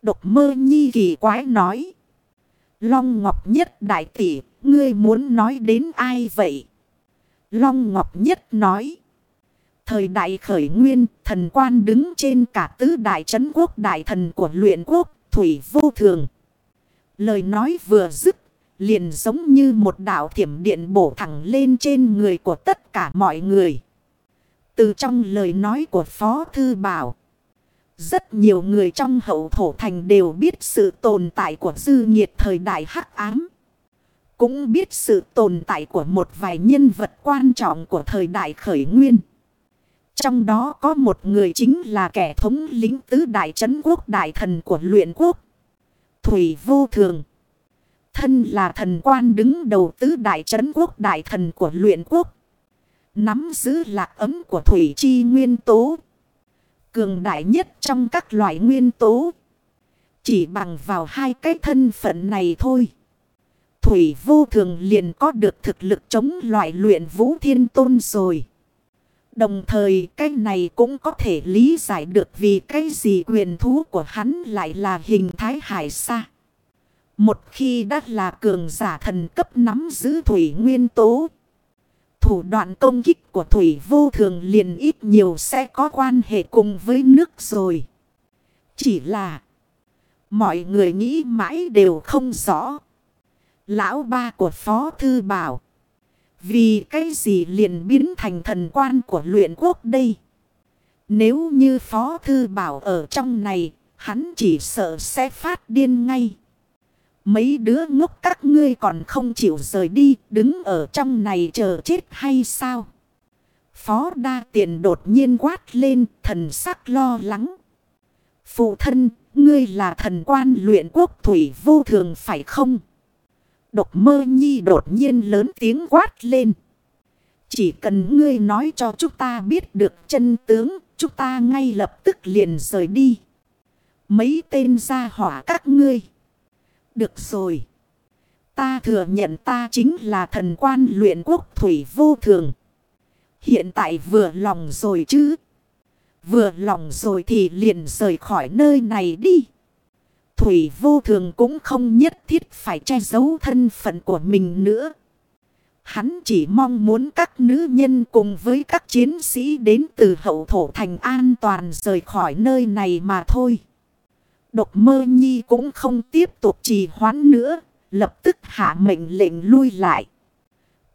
Độc mơ nhi kỳ quái nói. Long Ngọc Nhất đại tỷ, ngươi muốn nói đến ai vậy? Long Ngọc Nhất nói. Thời đại khởi nguyên, thần quan đứng trên cả tứ đại trấn quốc đại thần của luyện quốc, thủy vô thường. Lời nói vừa dứt, liền giống như một đạo thiểm điện bổ thẳng lên trên người của tất cả mọi người. Từ trong lời nói của Phó Thư Bảo, rất nhiều người trong hậu thổ thành đều biết sự tồn tại của dư nhiệt thời đại hắc ám. Cũng biết sự tồn tại của một vài nhân vật quan trọng của thời đại khởi nguyên. Trong đó có một người chính là kẻ thống lĩnh tứ đại trấn quốc đại thần của luyện quốc. Thủy vô thường. Thân là thần quan đứng đầu tứ đại trấn quốc đại thần của luyện quốc. Nắm giữ lạc ấm của thủy chi nguyên tố. Cường đại nhất trong các loại nguyên tố. Chỉ bằng vào hai cái thân phận này thôi. Thủy vô thường liền có được thực lực chống loại luyện vũ thiên tôn rồi. Đồng thời, cái này cũng có thể lý giải được vì cái gì quyền thú của hắn lại là hình thái hải sa. Một khi đã là cường giả thần cấp nắm giữ thủy nguyên tố. Thủ đoạn công kích của thủy vô thường liền ít nhiều sẽ có quan hệ cùng với nước rồi. Chỉ là, mọi người nghĩ mãi đều không rõ. Lão ba của Phó Thư bảo. Vì cái gì liền biến thành thần quan của luyện quốc đây? Nếu như Phó Thư Bảo ở trong này, hắn chỉ sợ sẽ phát điên ngay. Mấy đứa ngốc các ngươi còn không chịu rời đi, đứng ở trong này chờ chết hay sao? Phó đa tiền đột nhiên quát lên, thần sắc lo lắng. Phụ thân, ngươi là thần quan luyện quốc thủy vô thường phải không? Độc mơ nhi đột nhiên lớn tiếng quát lên. Chỉ cần ngươi nói cho chúng ta biết được chân tướng, chúng ta ngay lập tức liền rời đi. Mấy tên ra hỏa các ngươi. Được rồi. Ta thừa nhận ta chính là thần quan luyện quốc thủy vô thường. Hiện tại vừa lòng rồi chứ. Vừa lòng rồi thì liền rời khỏi nơi này đi. Thủy vô thường cũng không nhất thiết phải che giấu thân phận của mình nữa. Hắn chỉ mong muốn các nữ nhân cùng với các chiến sĩ đến từ hậu thổ thành an toàn rời khỏi nơi này mà thôi. Độc mơ nhi cũng không tiếp tục trì hoãn nữa, lập tức hạ mệnh lệnh lui lại.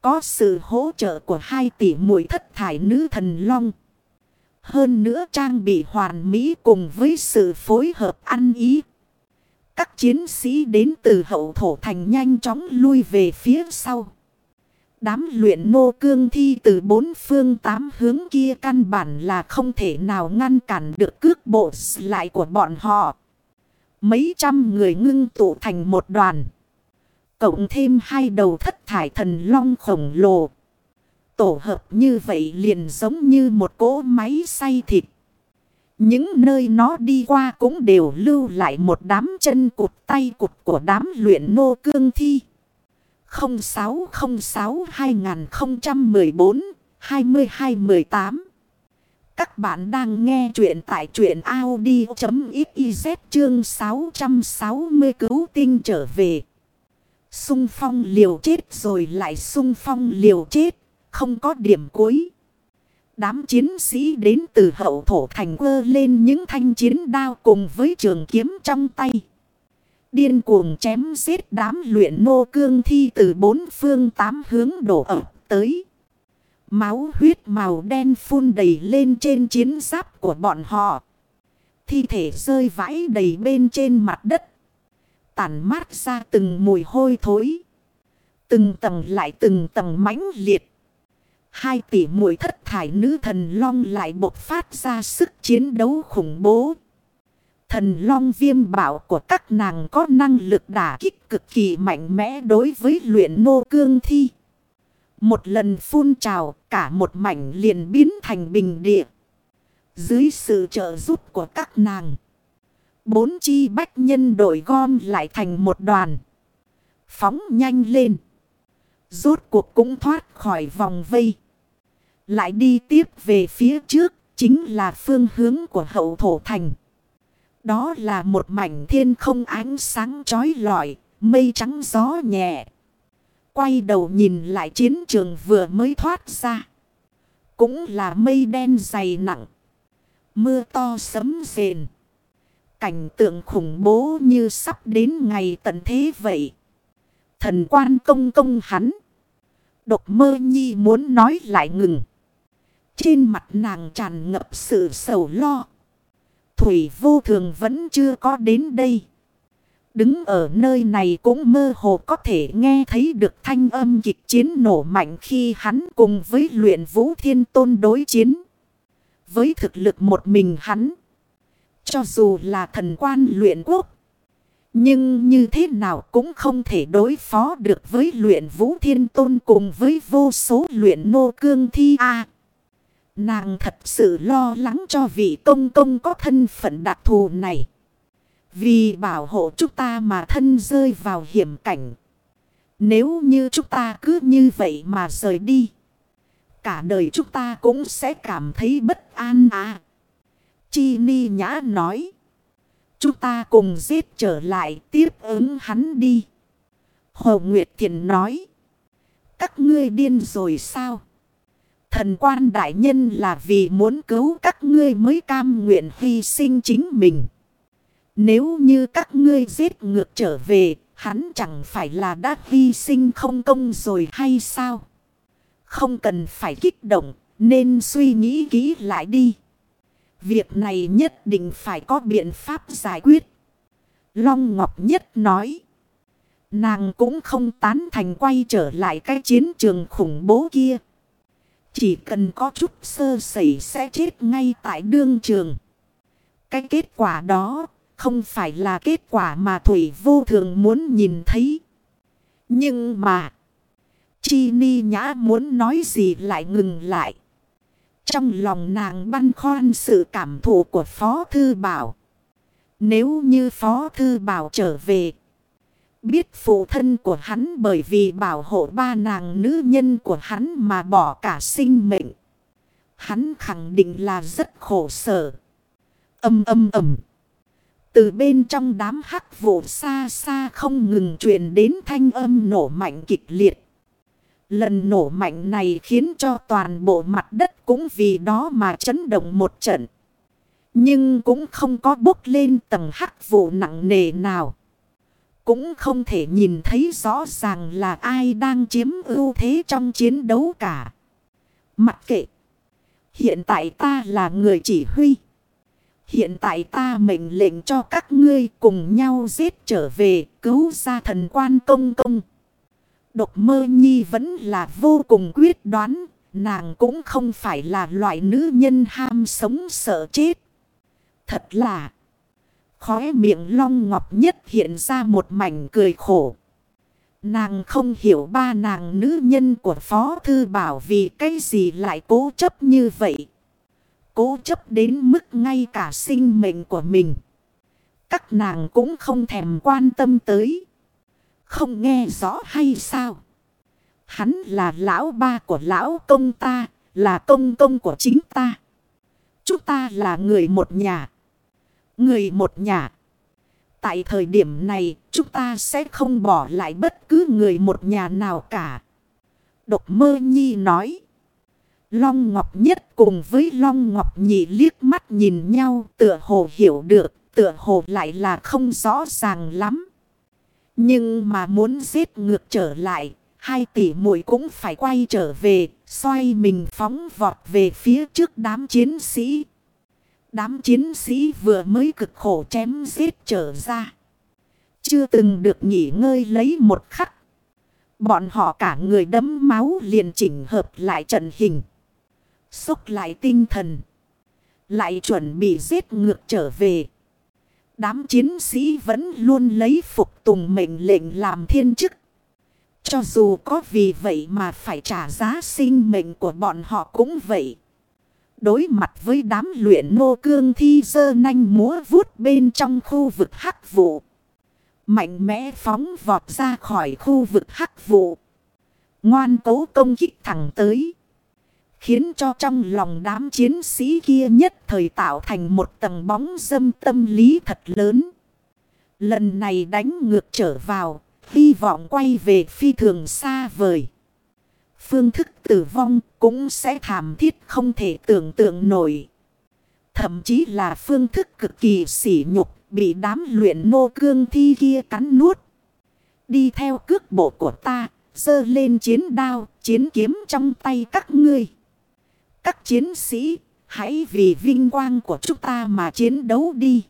Có sự hỗ trợ của hai tỷ muội thất thải nữ thần long. Hơn nữa trang bị hoàn mỹ cùng với sự phối hợp ăn ý. Các chiến sĩ đến từ hậu thổ thành nhanh chóng lui về phía sau. Đám luyện nô cương thi từ bốn phương tám hướng kia căn bản là không thể nào ngăn cản được cước bộ lại của bọn họ. Mấy trăm người ngưng tụ thành một đoàn. Cộng thêm hai đầu thất thải thần long khổng lồ. Tổ hợp như vậy liền giống như một cỗ máy xay thịt. Những nơi nó đi qua cũng đều lưu lại một đám chân cụt tay cụt của đám luyện nô cương thi. 0606 2014 2218 các bạn đang nghe chuyện tại chuyện Audi.xyz chương 660 cứu tinh trở về. Xung phong liều chết rồi lại xung phong liều chết, không có điểm cuối. Đám chiến sĩ đến từ hậu thổ thành quơ lên những thanh chiến đao cùng với trường kiếm trong tay. điên cuồng chém giết đám luyện nô cương thi từ bốn phương tám hướng đổ ập tới. Máu huyết màu đen phun đầy lên trên chiến giáp của bọn họ. Thi thể rơi vãi đầy bên trên mặt đất. Tản mát ra từng mùi hôi thối. Từng tầng lại từng tầng mãnh liệt. Hai tỷ muội thất thải nữ thần long lại bộc phát ra sức chiến đấu khủng bố. Thần long viêm bảo của các nàng có năng lực đả kích cực kỳ mạnh mẽ đối với luyện nô cương thi. Một lần phun trào, cả một mảnh liền biến thành bình địa. Dưới sự trợ giúp của các nàng. Bốn chi bách nhân đội gom lại thành một đoàn. Phóng nhanh lên. Rốt cuộc cũng thoát khỏi vòng vây. Lại đi tiếp về phía trước. Chính là phương hướng của hậu thổ thành. Đó là một mảnh thiên không ánh sáng trói lọi. Mây trắng gió nhẹ. Quay đầu nhìn lại chiến trường vừa mới thoát ra. Cũng là mây đen dày nặng. Mưa to sấm rền. Cảnh tượng khủng bố như sắp đến ngày tận thế vậy. Thần quan công công hắn. Độc mơ nhi muốn nói lại ngừng. Trên mặt nàng tràn ngập sự sầu lo. Thủy vô thường vẫn chưa có đến đây. Đứng ở nơi này cũng mơ hồ có thể nghe thấy được thanh âm kịch chiến nổ mạnh khi hắn cùng với luyện vũ thiên tôn đối chiến. Với thực lực một mình hắn. Cho dù là thần quan luyện quốc. Nhưng như thế nào cũng không thể đối phó được với luyện vũ thiên tôn cùng với vô số luyện nô cương thi A nàng thật sự lo lắng cho vị công công có thân phận đặc thù này. Vì bảo hộ chúng ta mà thân rơi vào hiểm cảnh. Nếu như chúng ta cứ như vậy mà rời đi. Cả đời chúng ta cũng sẽ cảm thấy bất an à. Chi Ni Nhã nói. Chúng ta cùng giết trở lại, tiếp ứng hắn đi. Hồ Nguyệt Thiện nói. Các ngươi điên rồi sao? Thần quan đại nhân là vì muốn cứu các ngươi mới cam nguyện hy sinh chính mình. Nếu như các ngươi giết ngược trở về, hắn chẳng phải là đã hy sinh không công rồi hay sao? Không cần phải kích động, nên suy nghĩ kỹ lại đi. Việc này nhất định phải có biện pháp giải quyết. Long Ngọc Nhất nói. Nàng cũng không tán thành quay trở lại cái chiến trường khủng bố kia. Chỉ cần có chút sơ sẩy sẽ chết ngay tại đương trường. Cái kết quả đó không phải là kết quả mà Thủy vô thường muốn nhìn thấy. Nhưng mà. Chi ni nhã muốn nói gì lại ngừng lại. Trong lòng nàng băn khoăn sự cảm thụ của Phó Thư Bảo. Nếu như Phó Thư Bảo trở về. Biết phụ thân của hắn bởi vì bảo hộ ba nàng nữ nhân của hắn mà bỏ cả sinh mệnh. Hắn khẳng định là rất khổ sở. Âm âm ầm. Từ bên trong đám hắc vụ xa xa không ngừng truyền đến thanh âm nổ mạnh kịch liệt. Lần nổ mạnh này khiến cho toàn bộ mặt đất cũng vì đó mà chấn động một trận. Nhưng cũng không có bốc lên tầng hắc vụ nặng nề nào. Cũng không thể nhìn thấy rõ ràng là ai đang chiếm ưu thế trong chiến đấu cả. Mặc kệ. Hiện tại ta là người chỉ huy. Hiện tại ta mệnh lệnh cho các ngươi cùng nhau giết trở về, cứu ra thần quan công công. Độc mơ nhi vẫn là vô cùng quyết đoán. Nàng cũng không phải là loại nữ nhân ham sống sợ chết. Thật là. Khóe miệng long ngọc nhất hiện ra một mảnh cười khổ. Nàng không hiểu ba nàng nữ nhân của Phó Thư Bảo vì cái gì lại cố chấp như vậy. Cố chấp đến mức ngay cả sinh mệnh của mình. Các nàng cũng không thèm quan tâm tới. Không nghe rõ hay sao? Hắn là lão ba của lão công ta, là công công của chính ta. Chúng ta là người một nhà. Người một nhà. Tại thời điểm này, chúng ta sẽ không bỏ lại bất cứ người một nhà nào cả. Độc mơ nhi nói. Long Ngọc Nhất cùng với Long Ngọc Nhị liếc mắt nhìn nhau tựa hồ hiểu được, tựa hồ lại là không rõ ràng lắm. Nhưng mà muốn giết ngược trở lại, hai tỷ muội cũng phải quay trở về, xoay mình phóng vọt về phía trước đám chiến sĩ. Đám chiến sĩ vừa mới cực khổ chém giết trở ra. Chưa từng được nghỉ ngơi lấy một khắc. Bọn họ cả người đấm máu liền chỉnh hợp lại trận hình. Xúc lại tinh thần. Lại chuẩn bị giết ngược trở về. Đám chiến sĩ vẫn luôn lấy phục tùng mệnh lệnh làm thiên chức. Cho dù có vì vậy mà phải trả giá sinh mệnh của bọn họ cũng vậy. Đối mặt với đám luyện nô cương thi dơ nanh múa vuốt bên trong khu vực hắc vụ. Mạnh mẽ phóng vọt ra khỏi khu vực hắc vụ. Ngoan cố công kích thẳng tới. Khiến cho trong lòng đám chiến sĩ kia nhất thời tạo thành một tầng bóng dâm tâm lý thật lớn. Lần này đánh ngược trở vào, hy vọng quay về phi thường xa vời. Phương thức tử vong cũng sẽ thảm thiết không thể tưởng tượng nổi. Thậm chí là phương thức cực kỳ sỉ nhục bị đám luyện nô cương thi kia cắn nuốt. Đi theo cước bộ của ta, dơ lên chiến đao, chiến kiếm trong tay các ngươi. Các chiến sĩ, hãy vì vinh quang của chúng ta mà chiến đấu đi.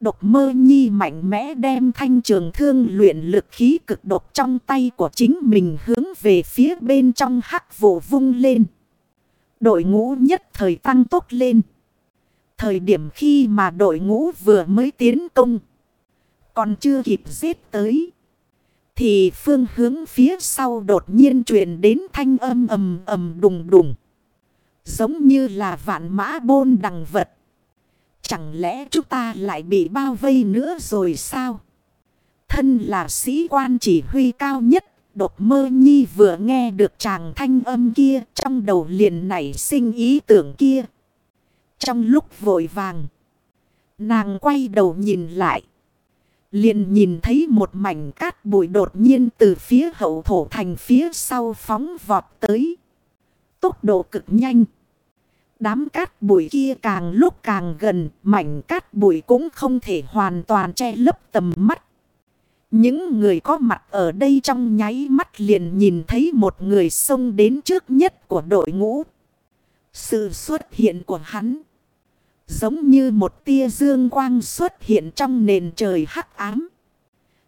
Độc mơ nhi mạnh mẽ đem thanh trường thương luyện lực khí cực độc trong tay của chính mình hướng về phía bên trong hắc vụ vung lên. Đội ngũ nhất thời tăng tốc lên. Thời điểm khi mà đội ngũ vừa mới tiến công. Còn chưa kịp giết tới. Thì phương hướng phía sau đột nhiên truyền đến thanh âm ầm ầm đùng đùng. Giống như là vạn mã bôn đằng vật. Chẳng lẽ chúng ta lại bị bao vây nữa rồi sao? Thân là sĩ quan chỉ huy cao nhất. Đột mơ nhi vừa nghe được chàng thanh âm kia. Trong đầu liền nảy sinh ý tưởng kia. Trong lúc vội vàng. Nàng quay đầu nhìn lại. Liền nhìn thấy một mảnh cát bụi đột nhiên từ phía hậu thổ thành phía sau phóng vọt tới. Tốc độ cực nhanh. Đám cát bụi kia càng lúc càng gần, mảnh cát bụi cũng không thể hoàn toàn che lấp tầm mắt. Những người có mặt ở đây trong nháy mắt liền nhìn thấy một người xông đến trước nhất của đội ngũ. Sự xuất hiện của hắn giống như một tia dương quang xuất hiện trong nền trời hắc ám.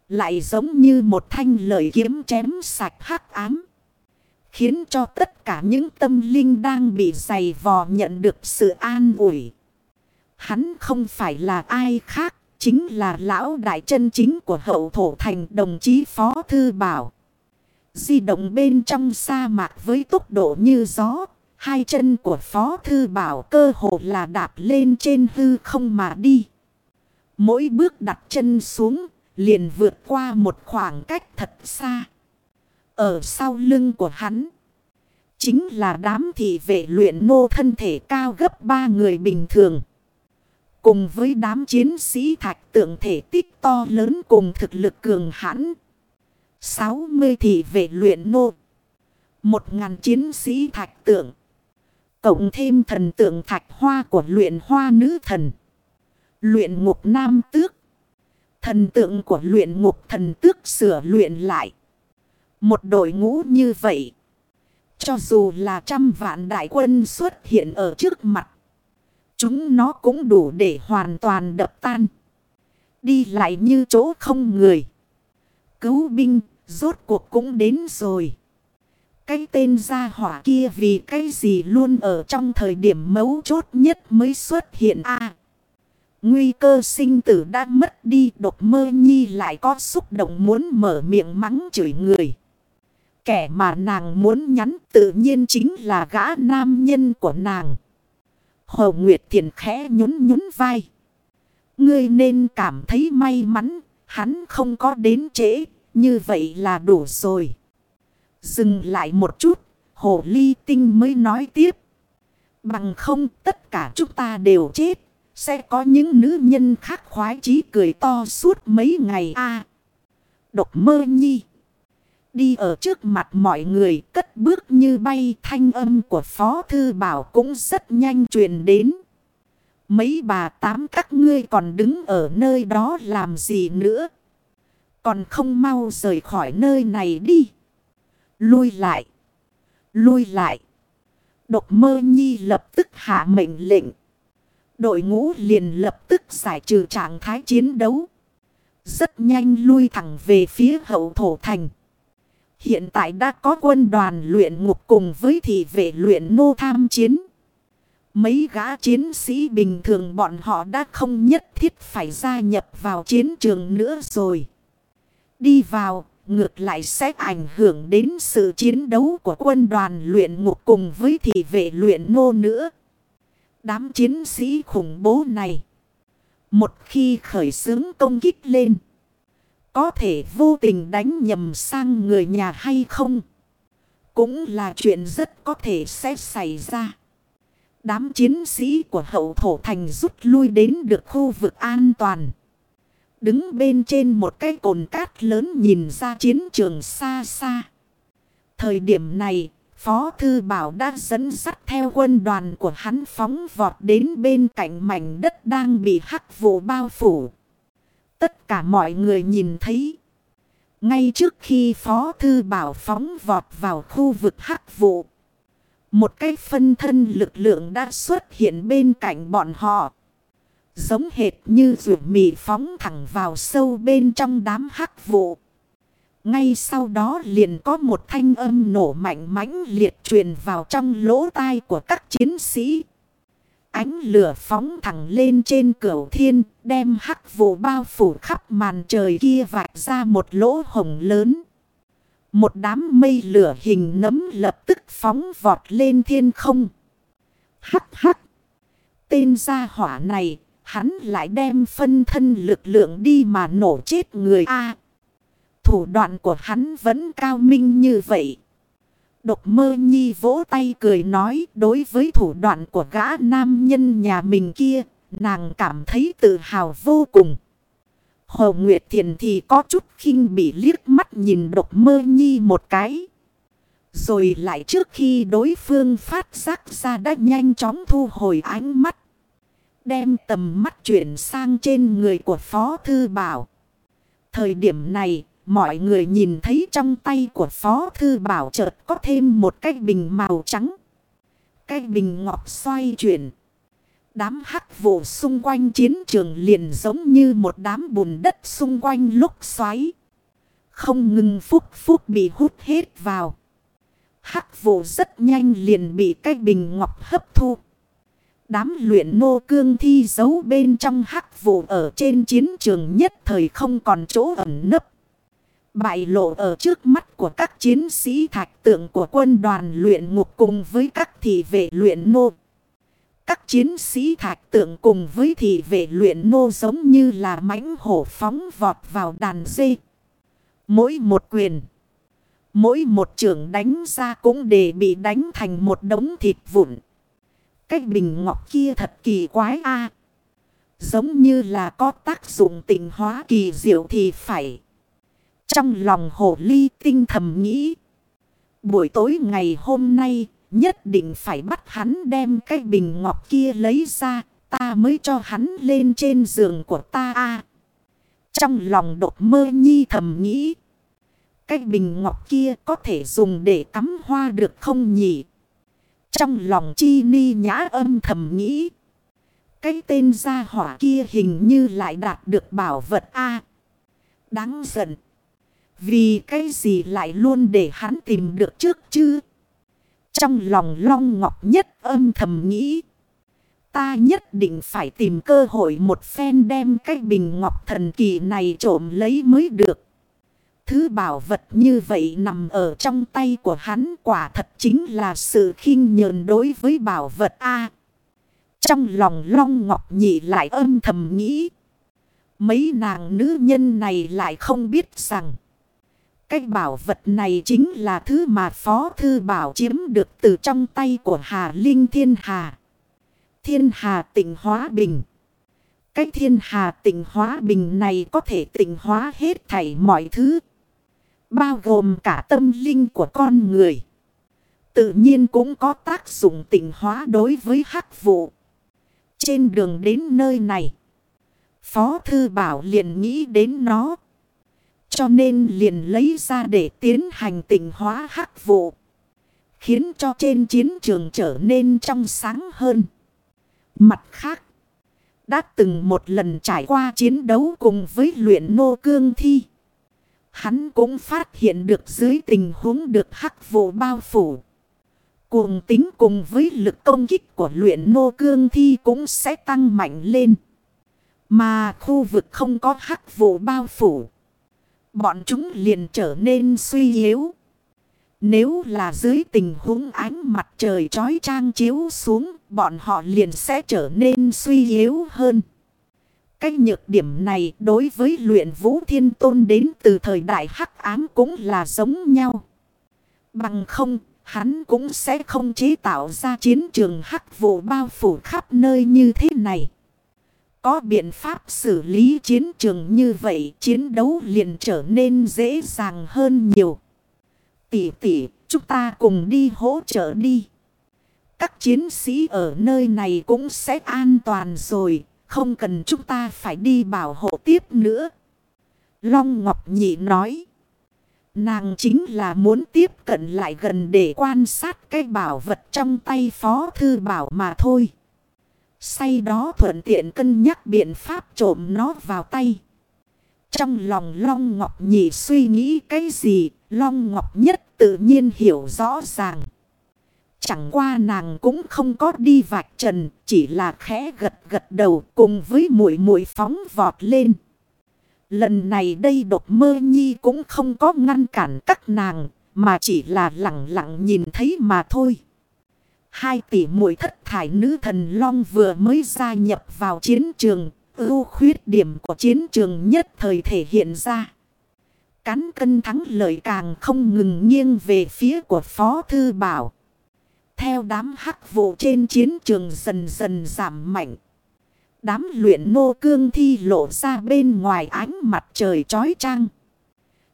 Lại giống như một thanh lợi kiếm chém sạch hắc ám. Khiến cho tất cả những tâm linh đang bị dày vò nhận được sự an ủi. Hắn không phải là ai khác, chính là lão đại chân chính của hậu thổ thành đồng chí Phó Thư Bảo. Di động bên trong sa mạc với tốc độ như gió, hai chân của Phó Thư Bảo cơ hồ là đạp lên trên hư không mà đi. Mỗi bước đặt chân xuống, liền vượt qua một khoảng cách thật xa. Ở sau lưng của hắn, chính là đám thị vệ luyện nô thân thể cao gấp ba người bình thường. Cùng với đám chiến sĩ thạch tượng thể tích to lớn cùng thực lực cường hãn. 60 thị vệ luyện nô. Một ngàn chiến sĩ thạch tượng. Cộng thêm thần tượng thạch hoa của luyện hoa nữ thần. Luyện ngục nam tước. Thần tượng của luyện ngục thần tước sửa luyện lại. Một đội ngũ như vậy. Cho dù là trăm vạn đại quân xuất hiện ở trước mặt. Chúng nó cũng đủ để hoàn toàn đập tan. Đi lại như chỗ không người. Cứu binh, rốt cuộc cũng đến rồi. Cái tên gia hỏa kia vì cái gì luôn ở trong thời điểm mấu chốt nhất mới xuất hiện a Nguy cơ sinh tử đã mất đi đột mơ nhi lại có xúc động muốn mở miệng mắng chửi người. Kẻ mà nàng muốn nhắn tự nhiên chính là gã nam nhân của nàng. Hồ Nguyệt Thiền khẽ nhún nhún vai. Ngươi nên cảm thấy may mắn, hắn không có đến trễ, như vậy là đủ rồi. Dừng lại một chút, hồ ly tinh mới nói tiếp. Bằng không tất cả chúng ta đều chết. Sẽ có những nữ nhân khác khoái chí cười to suốt mấy ngày a Độc mơ nhi. Đi ở trước mặt mọi người, cất bước như bay, thanh âm của Phó Thư Bảo cũng rất nhanh truyền đến. Mấy bà tám các ngươi còn đứng ở nơi đó làm gì nữa? Còn không mau rời khỏi nơi này đi. Lui lại. Lui lại. Độc mơ nhi lập tức hạ mệnh lệnh. Đội ngũ liền lập tức giải trừ trạng thái chiến đấu. Rất nhanh lui thẳng về phía hậu thổ thành. Hiện tại đã có quân đoàn luyện ngục cùng với thị vệ luyện nô tham chiến. Mấy gã chiến sĩ bình thường bọn họ đã không nhất thiết phải gia nhập vào chiến trường nữa rồi. Đi vào, ngược lại sẽ ảnh hưởng đến sự chiến đấu của quân đoàn luyện ngục cùng với thị vệ luyện nô nữa. Đám chiến sĩ khủng bố này, một khi khởi xướng công kích lên, có thể vô tình đánh nhầm sang người nhà hay không? Cũng là chuyện rất có thể sẽ xảy ra. Đám chiến sĩ của hậu thổ thành rút lui đến được khu vực an toàn. Đứng bên trên một cái cồn cát lớn nhìn ra chiến trường xa xa. Thời điểm này, Phó Thư Bảo đã dẫn dắt theo quân đoàn của hắn phóng vọt đến bên cạnh mảnh đất đang bị hắc vụ bao phủ. Tất cả mọi người nhìn thấy. Ngay trước khi Phó Thư Bảo phóng vọt vào khu vực hắc vụ. Một cái phân thân lực lượng đã xuất hiện bên cạnh bọn họ. Giống hệt như rượu mì phóng thẳng vào sâu bên trong đám hắc vụ. Ngay sau đó liền có một thanh âm nổ mạnh mãnh liệt truyền vào trong lỗ tai của các chiến sĩ. Ánh lửa phóng thẳng lên trên cửa thiên, đem hắc vụ bao phủ khắp màn trời kia vạch ra một lỗ hồng lớn. Một đám mây lửa hình nấm lập tức phóng vọt lên thiên không. Hắc hắc. Tên gia hỏa này, hắn lại đem phân thân lực lượng đi mà nổ chết người A. thủ đoạn của hắn vẫn cao minh như vậy. Độc mơ nhi vỗ tay cười nói đối với thủ đoạn của gã nam nhân nhà mình kia, nàng cảm thấy tự hào vô cùng. Hồ Nguyệt Thiền thì có chút khinh bị liếc mắt nhìn độc mơ nhi một cái. Rồi lại trước khi đối phương phát giác ra đã nhanh chóng thu hồi ánh mắt. Đem tầm mắt chuyển sang trên người của Phó Thư Bảo. Thời điểm này, mọi người nhìn thấy trong tay của Phó Thư Bảo chợt có thêm một cái bình màu trắng. Cái bình ngọc xoay chuyển. Đám hắc vụ xung quanh chiến trường liền giống như một đám bùn đất xung quanh lúc xoáy. Không ngừng phút phút bị hút hết vào. Hắc vụ rất nhanh liền bị cái bình ngọc hấp thu. Đám luyện nô cương thi giấu bên trong hắc vụ ở trên chiến trường nhất thời không còn chỗ ẩn nấp. Bại lộ ở trước mắt của các chiến sĩ thạch tượng của quân đoàn luyện ngục cùng với các thị vệ luyện nô. Các chiến sĩ thạch tượng cùng với thị vệ luyện nô giống như là mãnh hổ phóng vọt vào đàn dê. Mỗi một quyền, mỗi một trưởng đánh ra cũng để bị đánh thành một đống thịt vụn. Cái bình ngọc kia thật kỳ quái a Giống như là có tác dụng tình hóa kỳ diệu thì phải. Trong lòng hồ ly tinh thầm nghĩ. Buổi tối ngày hôm nay, Nhất định phải bắt hắn đem cái bình ngọc kia lấy ra. Ta mới cho hắn lên trên giường của ta a Trong lòng đột mơ nhi thầm nghĩ. Cái bình ngọc kia có thể dùng để cắm hoa được không nhỉ? Trong lòng chi ni nhã âm thầm nghĩ. Cái tên gia hỏa kia hình như lại đạt được bảo vật A. Đáng giận. Vì cái gì lại luôn để hắn tìm được trước chứ? Trong lòng long ngọc nhất âm thầm nghĩ. Ta nhất định phải tìm cơ hội một phen đem cái bình ngọc thần kỳ này trộm lấy mới được. Thứ bảo vật như vậy nằm ở trong tay của hắn quả thật chính là sự khinh nhờn đối với bảo vật A. trong lòng long ngọc nhị lại âm thầm nghĩ. Mấy nàng nữ nhân này lại không biết rằng. Cái bảo vật này chính là thứ mà Phó Thư Bảo chiếm được từ trong tay của Hà Linh Thiên Hà. Thiên Hà tịnh hóa bình. Cái thiên hà tịnh hóa bình này có thể tịnh hóa hết thảy mọi thứ. Bao gồm cả tâm linh của con người. Tự nhiên cũng có tác dụng tịnh hóa đối với hắc vụ. Trên đường đến nơi này. Phó Thư Bảo liền nghĩ đến nó. Cho nên liền lấy ra để tiến hành tình hóa hắc vụ. Khiến cho trên chiến trường trở nên trong sáng hơn. Mặt khác. Đã từng một lần trải qua chiến đấu cùng với luyện nô cương thi. Hắn cũng phát hiện được dưới tình huống được hắc vụ bao phủ. Cuồng tính cùng với lực công kích của luyện nô cương thi cũng sẽ tăng mạnh lên. Mà khu vực không có hắc vụ bao phủ. Bọn chúng liền trở nên suy yếu. Nếu là dưới tình huống ánh mặt trời trói trang chiếu xuống, bọn họ liền sẽ trở nên suy yếu hơn. Cái nhược điểm này đối với luyện vũ thiên tôn đến từ thời đại hắc ám cũng là giống nhau. Bằng không, hắn cũng sẽ không chế tạo ra chiến trường hắc vụ bao phủ khắp nơi như thế này. Có biện pháp xử lý chiến trường như vậy, chiến đấu liền trở nên dễ dàng hơn nhiều. Tỷ tỷ, chúng ta cùng đi hỗ trợ đi. Các chiến sĩ ở nơi này cũng sẽ an toàn rồi, không cần chúng ta phải đi bảo hộ tiếp nữa. Long Ngọc Nhị nói. Nàng chính là muốn tiếp cận lại gần để quan sát cái bảo vật trong tay Phó Thư Bảo mà thôi. Say đó thuận tiện cân nhắc biện pháp trộm nó vào tay. Trong lòng Long Ngọc Nhị suy nghĩ cái gì, Long Ngọc Nhất tự nhiên hiểu rõ ràng. Chẳng qua nàng cũng không có đi vạch trần, chỉ là khẽ gật gật đầu cùng với mũi mũi phóng vọt lên. Lần này đây đột mơ nhi cũng không có ngăn cản các nàng, mà chỉ là lặng lặng nhìn thấy mà thôi. Hai tỷ muội thất thải nữ thần long vừa mới gia nhập vào chiến trường, ưu khuyết điểm của chiến trường nhất thời thể hiện ra. Cán cân thắng lợi càng không ngừng nghiêng về phía của Phó Thư Bảo. Theo đám hắc vụ trên chiến trường dần dần giảm mạnh. Đám luyện nô cương thi lộ ra bên ngoài ánh mặt trời trói trăng.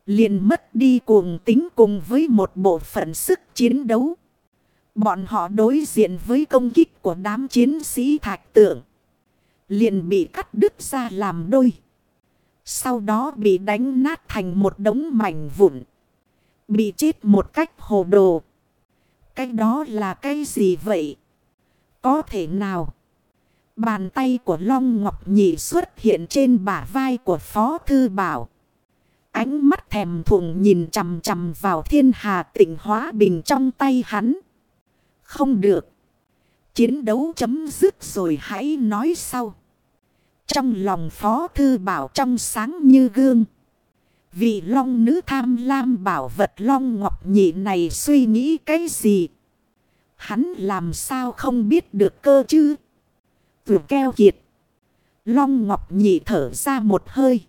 Liền mất đi cuồng tính cùng với một bộ phận sức chiến đấu. Bọn họ đối diện với công kích của đám chiến sĩ thạch tượng. Liền bị cắt đứt ra làm đôi. Sau đó bị đánh nát thành một đống mảnh vụn. Bị chết một cách hồ đồ. Cái đó là cái gì vậy? Có thể nào? Bàn tay của Long Ngọc Nhị xuất hiện trên bả vai của Phó Thư Bảo. Ánh mắt thèm thuồng nhìn chầm chầm vào thiên hà tịnh hóa bình trong tay hắn. Không được. Chiến đấu chấm dứt rồi hãy nói sau. Trong lòng Phó Thư Bảo trong sáng như gương. Vị long nữ tham lam bảo vật long ngọc nhị này suy nghĩ cái gì? Hắn làm sao không biết được cơ chứ? vừa keo kiệt. Long ngọc nhị thở ra một hơi.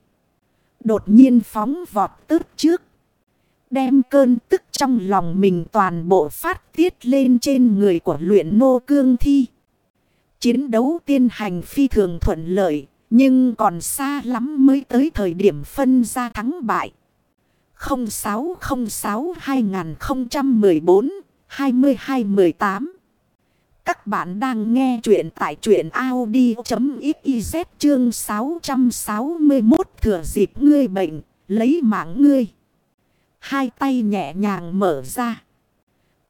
Đột nhiên phóng vọt tức trước. Đem cơn tức trong lòng mình toàn bộ phát tiết lên trên người của luyện nô cương thi. Chiến đấu tiên hành phi thường thuận lợi. Nhưng còn xa lắm mới tới thời điểm phân ra thắng bại. 0606 2014 2218 Các bạn đang nghe chuyện tại chuyện Audi.xyz chương 661 thừa dịp ngươi bệnh, lấy mạng ngươi. Hai tay nhẹ nhàng mở ra.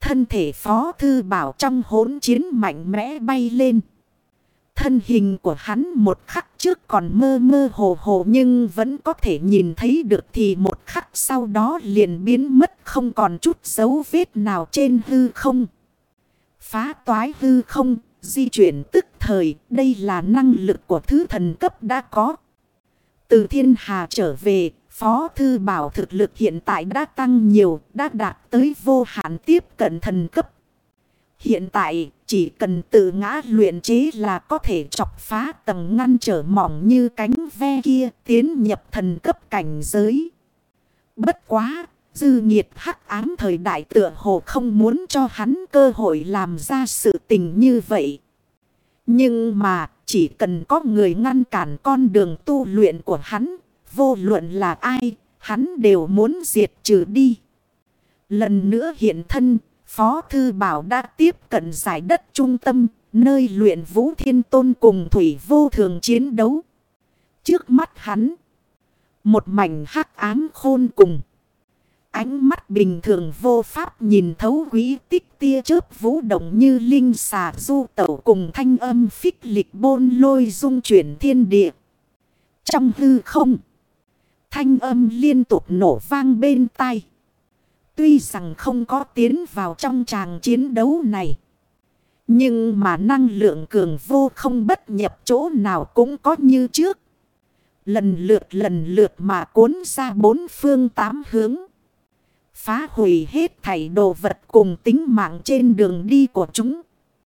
Thân thể phó thư bảo trong hỗn chiến mạnh mẽ bay lên. Thân hình của hắn một khắc trước còn mơ mơ hồ hồ nhưng vẫn có thể nhìn thấy được thì một khắc sau đó liền biến mất không còn chút dấu vết nào trên hư không. Phá toái hư không, di chuyển tức thời, đây là năng lực của thứ thần cấp đã có. Từ thiên hà trở về, Phó Thư Bảo thực lực hiện tại đã tăng nhiều, đã đạt tới vô hạn tiếp cận thần cấp. Hiện tại, chỉ cần tự ngã luyện chế là có thể chọc phá tầng ngăn trở mỏng như cánh ve kia tiến nhập thần cấp cảnh giới. Bất quá, dư nhiệt hắc ám thời đại tựa hồ không muốn cho hắn cơ hội làm ra sự tình như vậy. Nhưng mà, chỉ cần có người ngăn cản con đường tu luyện của hắn, vô luận là ai, hắn đều muốn diệt trừ đi. Lần nữa hiện thân, Phó Thư Bảo đã tiếp cận giải đất trung tâm, nơi luyện vũ thiên tôn cùng thủy vô thường chiến đấu. Trước mắt hắn, Một mảnh hắc ám khôn cùng. Ánh mắt bình thường vô pháp nhìn thấu quý tích tia chớp vũ động như linh xà du tẩu cùng thanh âm phích lịch bôn lôi dung chuyển thiên địa. Trong hư không, thanh âm liên tục nổ vang bên tai. Tuy rằng không có tiến vào trong tràng chiến đấu này. Nhưng mà năng lượng cường vô không bất nhập chỗ nào cũng có như trước. Lần lượt lần lượt mà cuốn ra bốn phương tám hướng. Phá hủy hết thảy đồ vật cùng tính mạng trên đường đi của chúng.